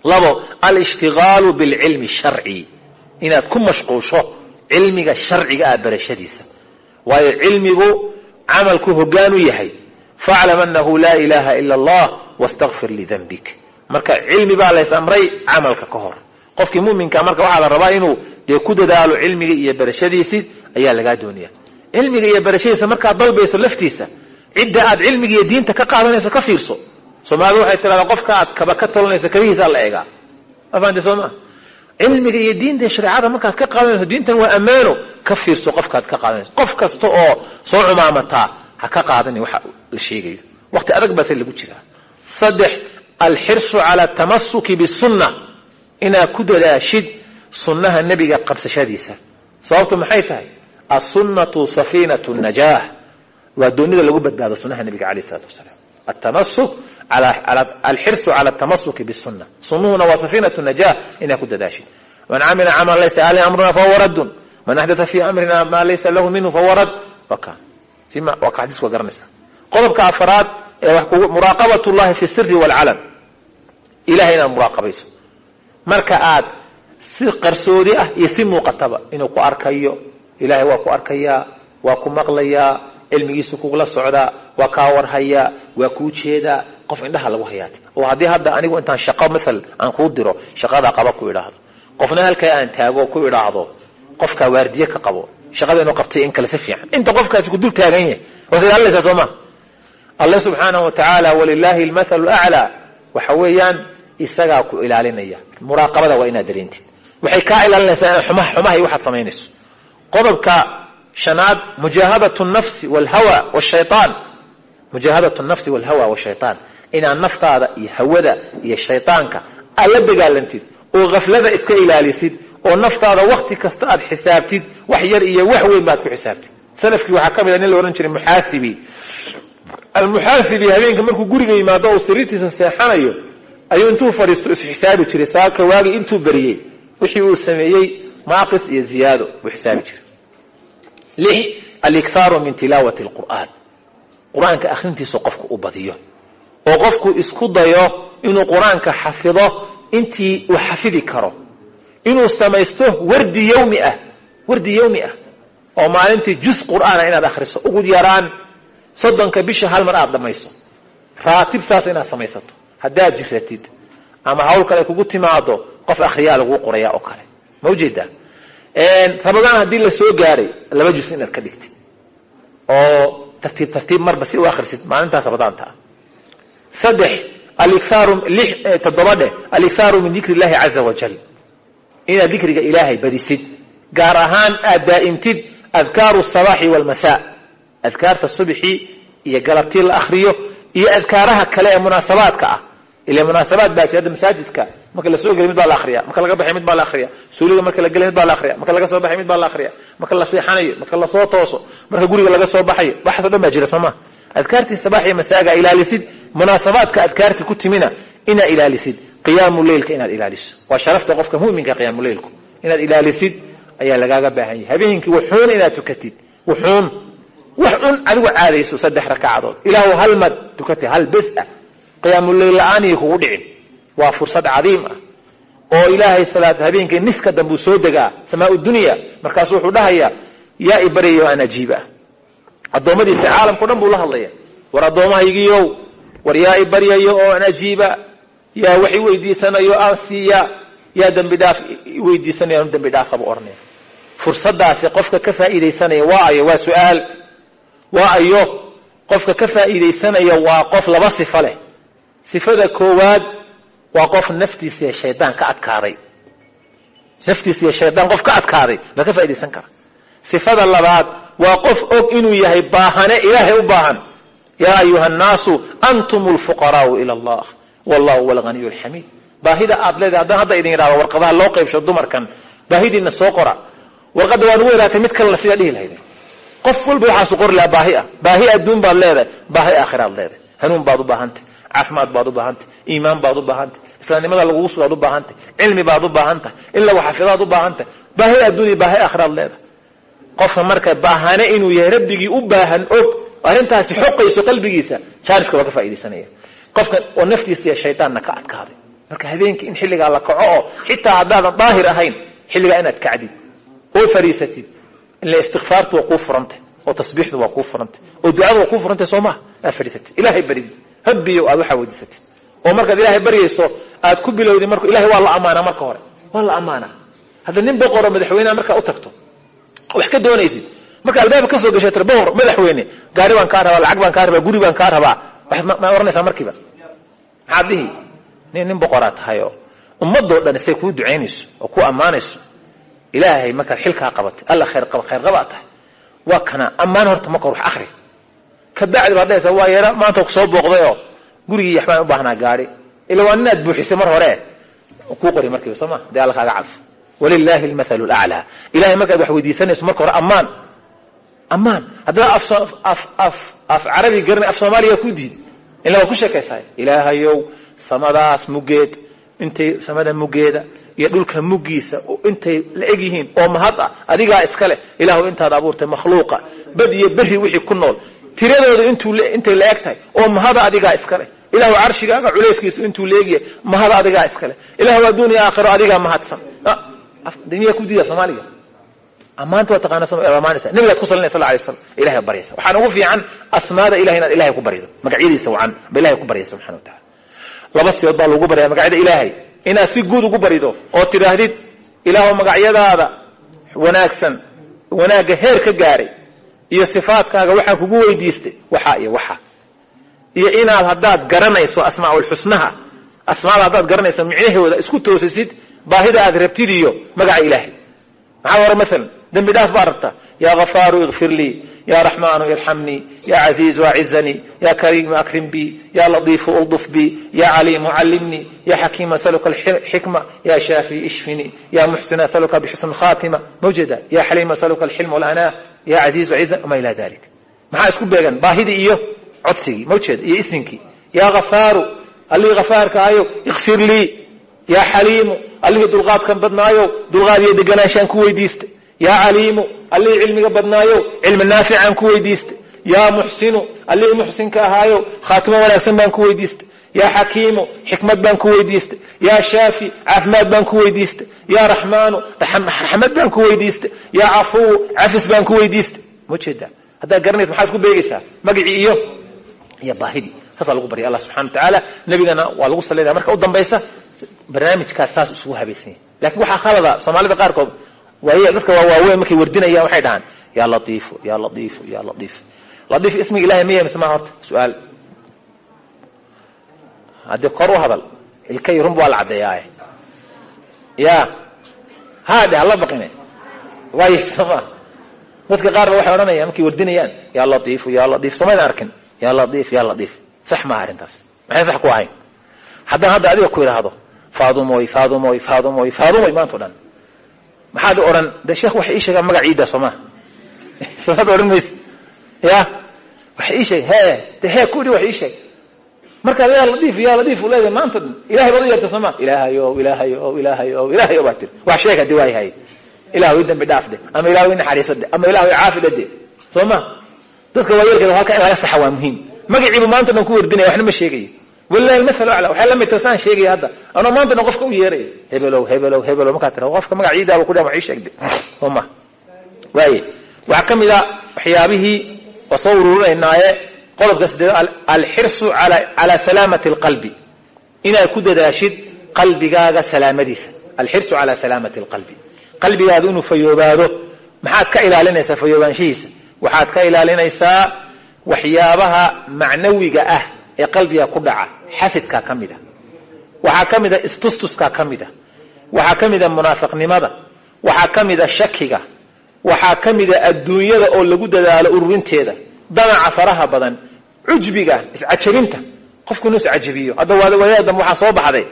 [SPEAKER 1] labo alishtigaalu bilcilmi sharci. Inaad ku mashquusho cilmiga sharciga ah barashadiisa. Waayo cilmigu camalku u yahay. Faclam anahu laa ilaha ila allah wastakfir lidanbik marka cilmi baa lays amray camalka ka hor. Qofkii muminka marka waxaa la rabaa inuu dee ku dadaalo cilmiga iyo barashadiisii ayaa lagaa doonaya cilmiga iyo barashadiisa markaad dalbayso laftiisa. Cidda aad cilmiga iyo diinta ka qaadanayso ka fiirso soomaalida waxay tiradaa qofka aad kaba ka tolanayso kabihiisa la eegaa ma fahamte soo maa cilmiga iyo diinta shareecada markaad ka qaadanayso diintan waa ammaano ka fiirso qofkaad ka qaadanayso. Qof kasta oo soo cumaamataa ha ka qaadani waxa la sheegayo. Waqti adag baase lagu jiraa saddex alxirsu cala tamasuki bisunna. Inaad ku dadaashid sunnaha nebiga qabsashadiisa. Sababtu maxay tahay? Assunnatu safiinatu najaah. Waa doonida lagu badbaado sunnaha nebiga alayh isalaatu wasalaam. Atamasuk alxirsu cala tamasuki bisunna sunnuhuna waa safiinatu najah inaad ku dadaashid man camila camalan laysa aleyh amruna fahuwa raddun man axdaa fi amrina maa laysa lahu minhu fahuwa radd waa ka xadiiska waa garanaysa qodobka afaraad ee muraaqabat llahi fi siri waalcalan ilahay inaad muraaqabayso marka aad si qarsoodi ah iyo si muuqataba inuu ku arkayo ilahay waa ku arkayaa waa ku maqlayaa cilmigiisu kugula socdaa waa kaa warhayaa waa kuu jeedaa qof indhaha lagu hayaati. Oo haddii hadda anigu intaan shaqo maal aan kuu diro shaqadaa qaba ku idhaahdo. Qofna halkaa aan taago ku idhaahdo qofkaa waardiye ka qabo shaqada inuu qabtay in kale si fiican. Inta qofkaasi ku dul taagan yahay waas ilaalinaysaa soo maa alle subxaanahu wa tacaala walilaahi almathalu aclaa waxa weeyaan isagaa ku ilaalinaya. Muraaqabada waa inaad dareentid. Waxay kaa ilaalinaysaa in xumaha xumahay waxaad samaynayso. Qodobka shanaad mujaahadat nafsi walhawa washayaan mujaahadat nafsi walhawa washaytaan. Inaad naftaada iyo hawada iyo shaydaanka aad la dagaalantid oo khaflada iska ilaalisid oo naftaada wakti kasta aad xisaabtid wax yar iyo wax weyn baad ku xisaabtid. Salafkii waxaa ka mid a nin la odhan jiray muxaasibi. Almuxaasibi habeenka markuu guriga yimaado oo sariirtiisa seexanayo ayuu intuu fadhiisto isxisaabi jiray saaka waagi intuu beriyey wixii uu sameeyey naaqis iyo ziyaado buu xisaabi jiray. Lix alikhaaru min tilaawati alqur'aan qur'aanka akhrintiisa qofku u badiyo. Oo qofku isku dayo inuu qur'aanka xafido intii uu xafidi karo. Inuu samaysto wardi yawmi ah wardi yawmi ah. Oo maalintii juz qur'aana inaad akhriso. Ugu yaraan soddonka bisha hal mar aad dhammayso raatib saas inaad samaysato. Haddaad jiratid ama hawl kale kugu timaado qof akhriyaa laguu qorayaa oo kale. Ma u jeedaa ramadaan haddii la soo gaaray laba juz inaad ka dhigtid. Oo tartiib tartiib marba si u akhrisid maalintaas ramadaanta ah saddex lix toddoba dheh alikhaaru min dikri illahi caza wajal inaad dikriga ilaahay badisid gaar ahaan aad daa'imtid adkaaru sabaaxi walmasaa adkaarta subxi iyo galabtii la akhriyo iyo adkaaraha kale ee munaasabaadka ah. Ila munaasabaad baa jira hadda masaajidka marka la soo gelay mid baa la akhriya marka laga baxay mid baa la akhriya suuliga marka la gelay mid baa la akhriya marka laga soo baxay mid baa la akhriya marka la seexanayo marka la soo tooso marka guriga laga soo baxayo waxaasoo dhan baa jira soo ma? Adkaartii sabaax iyo masaaga ilaalisid munaasabaadka adkaartii ku timina inaad ilaalisid qiyaamu leylka inaad ilaaliso. Waa sharafta qofka muminka qiyaamu leylku. Inaad ilaalisid ayaa lagaaga baahan yahay. Habeenkii wuxuun inaad tukatid. Wuxuun. Wax un adigu caadayso saddex rakacadood. Ilaahu hal mad tukatay hal bes ah. Qiyaamuleyl la'aaniyay kugu dhicin waa fursad cadiim ah. Oo ilaahay salaad habeenkii niska dambuu soo degaa samaa dunya markaasu wuxuu dhahayaa yaa i baryayo aan ajiiba addoommadiisa caalamkao dhan buu la hadlaya war addoommahaygiiow war yaa i oo aan ajiiba yaa wax i weydiisanayo aan siiya? Yaa dembi dhaaf weydiisanayo aan dembi dhaafa buu ohanaya fursadaasi qofka ka faa'iidaysanaya waa ayo waa su'aal. Waa ayo qofka ka faa'iidaysanaya waa qof laba sifo leh. Sifada koowaad waa qof naftiisa iyo shaydaan ka adkaaday naftiisa iyo shaydaan qof ka adkaaday baa ka faa'idaysan kara. Sifada labaad waa qof og inuu yahay baahane ilaahay u baahan. Yaa ayuha annaasu antum lfuqaraau ila allah. Wallahu huwa alghaniyu alxamiid baahida aad leedahay haddaan hadda idin yidhahdo warqadaha loo qaybsho dumarkan baahidiina soo qora. Warqadda waan ugu yaraatay mid kalena sidaa dhihi lahayden qof walba waxaasu qori lahaa baahi ah. Baahi adduun baad leedahay baahi aakhiraad leedahay. Hanuun baad u baahantay caafimaad baad u baahantay iimaan baad u baahantay islaamnimada lagugu sugaad u baahantay cilmi baad u baahantahay in lagu xafidaad u baahantahay baahi adduun iyo baahi aakhiraad leedahay. Qofka marka baahane inuu yahay rabbigii u baahan og arrintaasi xoqayso qalbigiisa jaaniska waa ka faa'idaysanaya qofka oo naftiisa iyo shaydaanna ka adkaaday. Marka habeenkii in xilligaa la kaco oo xitaa haddaadan daahir ahayn xilligaa inaad kacdid oo fariisatid. Ila istikfaartu waa kuu furantay oo tasbiixdu waa kuu furantay oo ducadu waa kuu furantay soo maha aad fadhiisatid ilaahay baridid habbiyo aad waxaa weydiisatid oo markaad ilaahay baryayso aad ku bilowdid marka ilahay waa la ammaanaa marka hore. Waa la ammaanaa hadda nin boqoroo madaxweyneha markaa u tagto wax ka doonaysid. Marka albaabka ka soo gashay tir boqor madaxweyne gaari baan kaa rabaa lacag baan kaa rabaa guri baan kaa rabaa. Ma ohanaysaa markiiba? Maxaad nin nin boqoraa tahay oo dhan say kuu ducaynayso oo ku ammaanayso. Ilaahay markaad xilkaa qabatay alla khayr khayr qabaa tahay. Waa kana ammaan horta marka hor wax ka bacdi baad dhahaysaa waa yeera maanta ku soo booqdayoo gurigii waxbaan u baahnaa gaari. Ila waa ninaad buuxisay mar hore. Kuu qori markiiba soo ma? Dee alla kaaga calfo almathalu laclaa ilahay markaad wax weydiisanayso marka hore ammaan. Ammaan. Haddana af carabi garanay af soomaaliya ku diid. Ila waa ku sheekaysaay. Ilaahayow samadaas muggeed intay samada muggeeda iyo dhulka muggiisa intay la eg yihiin oo mahad ah adigaa iska leh. Ilaahu intaad abuurtay makhluuqa. Bad iyo berri wixii ku nool tiradooda intay la eg tahay. Oo mahada adigaa iska leh. Ilahu carshigaaga culayskiisa intuu leegyahay mahada adigaa iska leh. Ilahu adduuniya aakhiro adigaa mahadsan. Miyaa ku diida soomaaliga. Ammaanta waa taqaanamaanaysa nabigaad ku salinay sal alay slam ilahay baryaysa waxaan ugu fiican asmaada ilahay inaad ilahay ku barido. Magacyadiisa wacan ba ilahay ku baryaysa subxana wa taala laba siyood baa lagu baryaa magacyada ilaahay. Inaad si guud ugu barido oo tidhaahdid ilaahu magacyadaada wanaagsan wanaagga heer ka gaaray iyo sifaadkaaga waxaan kugu weydiistay waxa iyo waxa. Iyo inaad haddaad garanayso asmaaulxusnaha asmaada haddaad garanayso micnahooda isku toosisid baahida aad rabtid iyo magaca ilaahay. Maxaa hore maalan dembi dhaaf baa rabtaa yaa gafaaru ikfir lii. Ya raxmaanu irxamnii ya casiizu acizanii ya kariimu akrim bi ya latiifu ulduf bi ya caliimu callimnii. Ya xakiimu asaluka alxikma ya shaafi ishfinii. Ya muxsin asaluka bixusn khaatima. Mawjeda ya xaliim asaluka alxilm walanaa ya casiizu ciza wama ila dalik maxaa isku beegan baahidii iyo codsigii mawjeeda iyo isinkii ya gafaaru allihii gafaarka ayo ikfir lii ya xaliimu allihii dulqaadkan badnaayo dulqaad iyo deganaanshaan ku weydiistay yaa caliimu allihii cilmiga badnaayo cilmi naaficaan ku weydiistay yaa muxsinu allihii muxsinka ahaayo khaatimo wanaagsan baan ku weydiistay yaa xakiimu xikmad baan ku weydiistay yaa shaafi caafimaad baan ku weydiistay yaa raxmaanu raxmad baan ku weydiistay. Yaa cafuwu cafis baan ku weydiistay. Ma jeedaa haddaad garanaysa maxaad ku beegaysaa? Magacii iyo? Iyo baahidii saasaa lagu barya allah subxana wa tacaala nebigana waa lagu salinaya marka u dambaysa barnaamijkaas saas isugu habaysanya laakiin waxaa khalada soomaalida qaarkood waay dadka waa waaweyn markay wardinayaan waxay dhahaan ya laiifu ya laiifu ya laiif laiif ismiga ilahay miya mise maa horta? Su'aal. Haddii kor u hadal ilkay runba waa la caddeeyaaye ya. Haadhe hala baqine. Waay soma dadka qaar ba waxay odhanayaan markay wardinayaan ya laiifu ya laiif somaydan arkin. Ya laiif ya laiif sax maaha arrintaas. Maxay sax ku ahayn? Haddaan hadda adiga ku idhaahdo faadumoy faadumoy faadumoy faadumoy maanta o dhan maxaad odhan de sheekh waxay ii sheegaan magaciida soo maa *laughs* soomaad odhan mayse ya. Waxay ii sheeg hee de hee kudhi wax ii sheeg markaad yaa ladiif yaa ladiif u leedahay maanta ilahay baad u yeerta soo ma. Ilaahayo ilaahayo ilaahayo ilaahayo baa tiri wax sheeg haddii waa yahay. Ilahu i dambi dhaaf de ama ilahu i naxariisa de ama ilahu i caafi dhe de dadka waayeelkeeda halka in laga waa muhiim. Magaciibu maanta ku wardinaya waxna ma sheegayo walilahi almathal acla waxay la midta saan sheegaya maanta qofka u yeeraya hebelow hebelow hebelow markaa tira. Qofka magaciidaaba ku dhan wax ii sheegde soo ma? Waaye waxaa ka mid a waxyaabihii waa soo ururinaynaayee qodobka sideed alxirsu calaa salaamati alqalbi. Inaad ku dadaashid qalbigaaga salaamadiisa. Alxirsu calaa salaamati alqalbi. Qalbigaadu inuu fayoobaado maxaad ka ilaalinaysaa fayoobaanshihiisa waxaad ka ilaalinaysaa waxyaabaha macnawiga ah ee qalbiga ku dhaca. Xasidkaa ka mida waxaa ka mida istustuskaa ka mida waxaa ka mida munaafiqnimada. Waxaa ka mida shakiga. Waxaa ka mida adduunyada oo lagu dadaalo ururinteeda damaca faraha badan cujbiga iscajabinta. Qofku inuu iscajabiyo. Hadda dambe waxaa soo baxday.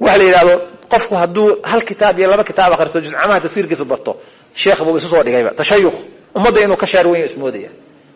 [SPEAKER 1] Waxa la yidhahdo qofku hadduu hal kitaab iyo laba kitaab akhristo juscamaha tafsiirkiisa barto sheekh buu isu soo dhigayba tashayukh ummadda inuu ka shaar weyn ismoodaya.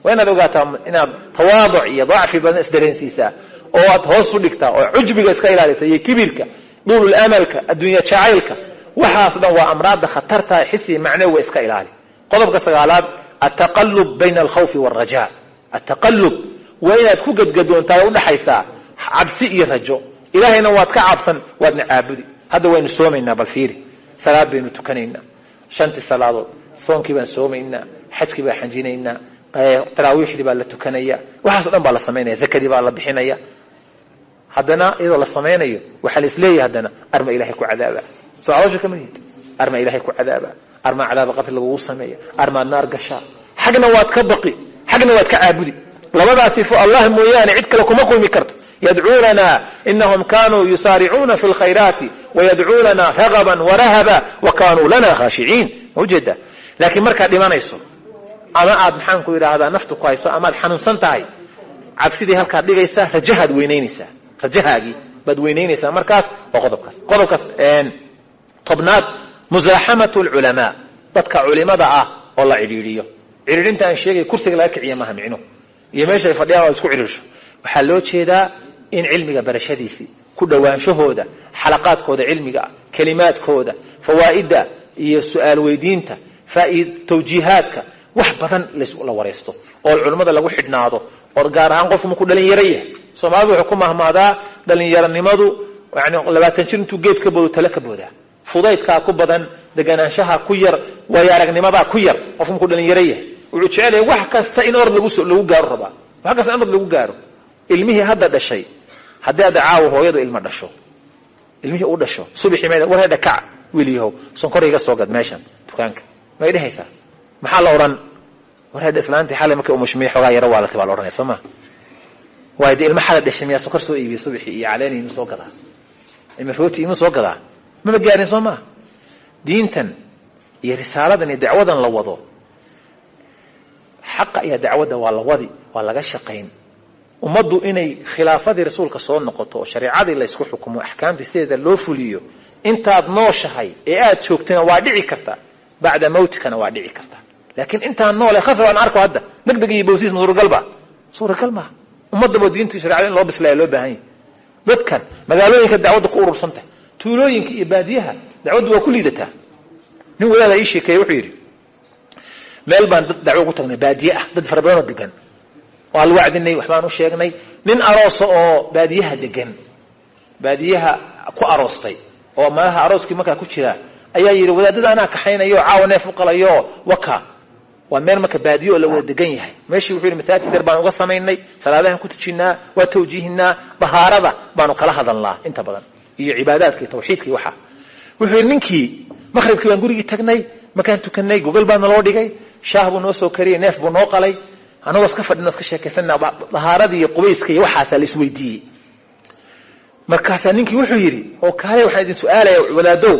[SPEAKER 1] Waa inaad ogaataa inaad tawaaduc iyo dacfi badan isdareensiisaa oo aad hoos u dhigtaa oo cujbiga iska ilaalisa iyo kibirka duulul amalka adduunya jacaylka. Waxaas dhan waa amraadda khatarta xisi macnawiga iska ilaali. Qodobka sagaalaad ataqalub bayna alkhawfi waalraja ataqallub waa inaad ku gadgadoontaa udhaxaysaa cabsi iyo rajo. Ilaahayna waad ka cabsan waadna caabudi. Hadda waynu soomaynaa bal fiiri. Salaad baynu tukanaynaa. Shantii salaadood soonkii baan soomaynaa xajkii baan xajinaynaa taraawiixdii baa la tukanaya waxaaso dhan baa la samaynaya zakadii baa la bixinaya. Haddana iyadoo la samaynayo waxaa la is leeyahay haddana arma ilahay ku cadaaba soo caloosha kama yid arma ilahay ku cadaaba armaa cadaaba qabri lagugu sameeya armaa naar gashaa. Xagna waad ka baqi xagna waad ka caabudi. Labadaa sifo allah mooyaane cid kale kuma kulmi karto. Yadcuunana inahum kanuu yusaaricuuna fi lkhayraati wayadcuunana ragaban warahaba wa kanuu lana khaashiciin ma ujeeda laakiin markaad dhimanayso ama aad maxaan ku yidhaahdaa naftu ku hayso amaad xanuunsan tahay cabsidii halkaad dhigaysaa rajahaad weynaynaysaa. Rajahaagii baad weynaynaysaa markaas waa qodobkaas. Qodobkaas tobnaad musaaxamatu lculamaa dadka culimada ah oo la cidhiidhiyo cidhiidhinta aan sheegay kursiga laga kiciya maaha micno. Iyo meesha ay fadhiyaan oo isku cidhiirsho waxaa loo jeedaa in cilmiga barashadiisii ku dhowaanshahooda xalaqaadkooda cilmiga ah kelimaadkooda fawaa'idda iyo su'aal weydiinta tawjiihaadka wax badan la waraysto oo culimmada lagu xidhnaado. Oo gaar ahaan qofku markuu dhalinyaro yahay soomaalidu wuxuu ku mahmaadaa dhalinyaronimadu yani labaatan jir intuu geed ka boodo tale ka boodaa. Fudaydkaa ku badan deganaanshaha ku yar waayo aragnimadaa ku yar qofku markuu dhalinyaro yahay wuxuu jecelaya wax kasta in orod lagu gaaro rabaa. Wax kasta in orod lagu gaaro. Ilmihii hadda dhashay haddii hadda caawa hooyadu ilma dhasho ilmihii u dhasho subaxii ma war hedha kac wiilyahow sonkor iga soo gad meeshan dukaanka. May dhehaysaa maxaa la odhan? War hedha islaantii xalay markay umushmiya xoogaa yaro waalatay baa la odhanaya soo ma? Waayo dee ilma xala dhashay miyaa sonkor soo iibiya subaxii iyo caleeni ima soo gadaa? Ima rooti ima soo gadaa? Mama gaarin soo maa diintan iyo risaaladan iyo dacwadan la wado xaqa iyo dacwadda waa la wadi waa laga shaqayn. Ummaddu inay khilaafadii rasuulka soo noqoto oo shareecadii la ysku xukumo axkaamtii sideeda loo fuliyo intaad nooshahay ee aad joogtana waa dhici karta bacda mawtikana waa dhici karta. Laakiin intaan noole khasab aan arko hadda degdeg iyo bawsiis ma suuragal ummadaba diintu sharecada in loo bislaya loo baahan yahy dadkan magaalooyinka dacwadda ku urursantahy tuulooyinka iyo baadiyaha dacwaddu waa ku liidataa nin wadaada ii sheekeeye wuxuu yidhi meel baan dad dacwo ugu tagnay baadiye ah dad fara badanoo degan waa la wacdinay waxbaan u sheegnay. Nin aroosa oo baadiyaha degan baadiyaha ku aroostay oo malaha arooskii markaa ku jira ayaa yidhi wadaadada kaxaynayo caawa neef u waka. Waa meel marka baadiyo oo la wada degan yahay. Meeshii wuxuu yidhi masaajid yar baan uga samaynay salaadahan ku tujinaa waa tawjiihinaa dahaarada baanu kala hadalnaa. Inta badan. Iyo cibaadaadka iyo waxa. Wuxuu yidhi ninkii maqhribkii baan gurigii tagnay markaan tukanay gogol baa naloo dhigay shaah buu noo soo kariyey neef buu noo qalay. Anagoo iska fadhino iska sheekaysana dahaaradii qubayska iyo waxaasaa la isweydiiyey. Markaasaa ninkii wuxuu yidhi oo kaale waxaan idin su'aalaya wadaadow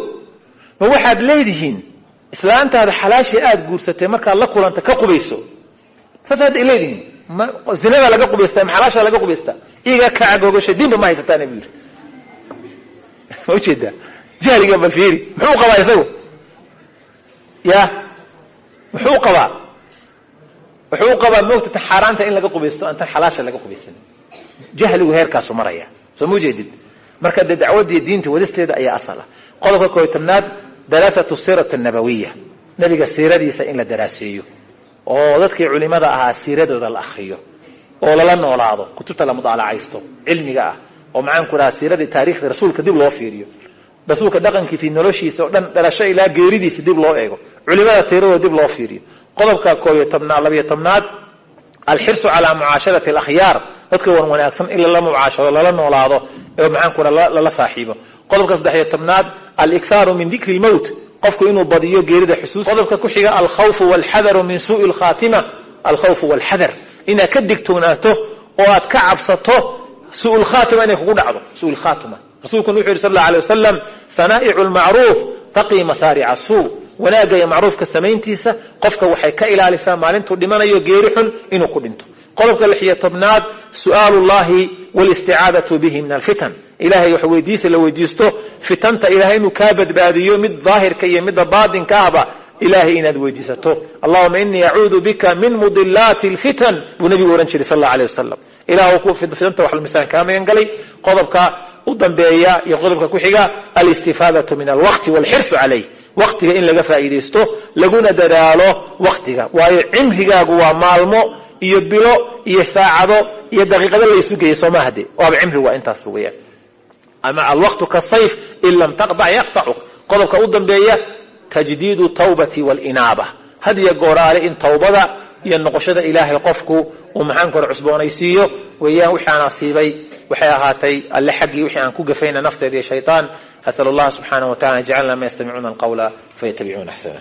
[SPEAKER 1] ma waxaad leedihiin? Islaantaada xalaashii aada guursatay markaad la kulanta ka qubayso. Saas hadda leedihiin zinadaa laga qubaystaa ma xalaashaa laga qubaystaa? Iyagaa kaa cagoogashay diinba ma haysataan buu yidhi. *laughs* Ma u jeedaa jahliga bal fiiri muxuu qabaa isagu? Ya muxuu qabaa. Wuxuu qabaa moogta tan xaaraanta in laga qubaysto aan tan xalaasha laga qubaysan. Jahligu heerkaasu maraya. Soo ma ujeedid? Marka dee dacwaddiiyo diinta wadisteeda ayaa asal ah qodobka kooy tobnaad daraasatu sirat nabawiya nabiga siiradiisa in la daraaseeyo. Oo dadkii culimada ahaa siiradooda la akriyo. Oo lala noolaado. Kutubta la mudaalacaysto. Cilmiga ah. Oo maxaan ku dhaha siiradii taarikhda rasuulka dib loo fiiriyo rasuulka dhaqankiisii noloshiisa oo dhan dhalasho ilaa geeridiisa dib loo eego. Culimada siiradooda dib loo fiiriyo. Qodobka koobiyo tobnaad labiyo tobnaad alxirsu calaa mucaasharati alakhyaar dadka wan wanaagsan in lala mucaashado lala noolaado oo maxaan ku dhaha lala saaxiibo. Qodobka saddexiyo tobnaad alikhaaru min dikri lmowt qofku inuu badiyo geerida xusuus. Qodobka ku xiga alkhawfu walxadaru min suui lkhaatima alkhawfu walxadar. Inaad ka digtoonaato oo aad ka cabsato suu lkhaatima inay kugu dhacdo. Suu lkhaatima rasuulkuna wuxu yidhi sal alla alay sanaa'icu lmacruuf taqii masaarica suu. Wanaagga iyo macruufka samayntiisa qofka waxay ka ilaalisaa maalintuu dhimanayo geeri xun inuu ku dhinto. Qodobka lixiyo tobnaad su'aalu walisticaadatu bihi min alfitan. Ilahay wax weydiisa la weydiisto fitanta ilahay inuu kaa badbaadiyo mid daahirka iyo midda baatinka ahba ilahay inaad weydiisato. Allahuma inii acuudu bika min mudilaati lfitan buu nabigu ohan jiray sal alay wasalam ilah fitanta wax misaan kaa magan galay qodobka u dambeeya iyo qodobka ku xiga alistifaadatu min alwaqti walxirsu calayh waqtiga in laga faa'iidaysto laguna dadaalo waqtiga. Waayo cimrigaagu waa maalmo iyo bilo iyo saacado iyo daqiiqado laysu geeyey soo maaha de waaba cimri waa intaas weyaan ama alwaqtu kasayf in lam taqdac yaqtacu qodobka u dambeeya tajdiidu tawbati walinaaba. Had iyo gooraale in tawbada iyo noqoshada ilaahay qofku uu maxaan kore cusboonaysiiyo? Weeyaan wixii aan asiibay waxay ahaatay alle xaggii wixii aan ku gafayna nafteeda iyo shaytaan. Asal allah subxaanaه wa tacala jacalna ma yastamicuuna alqawla fayatabicuuna axsana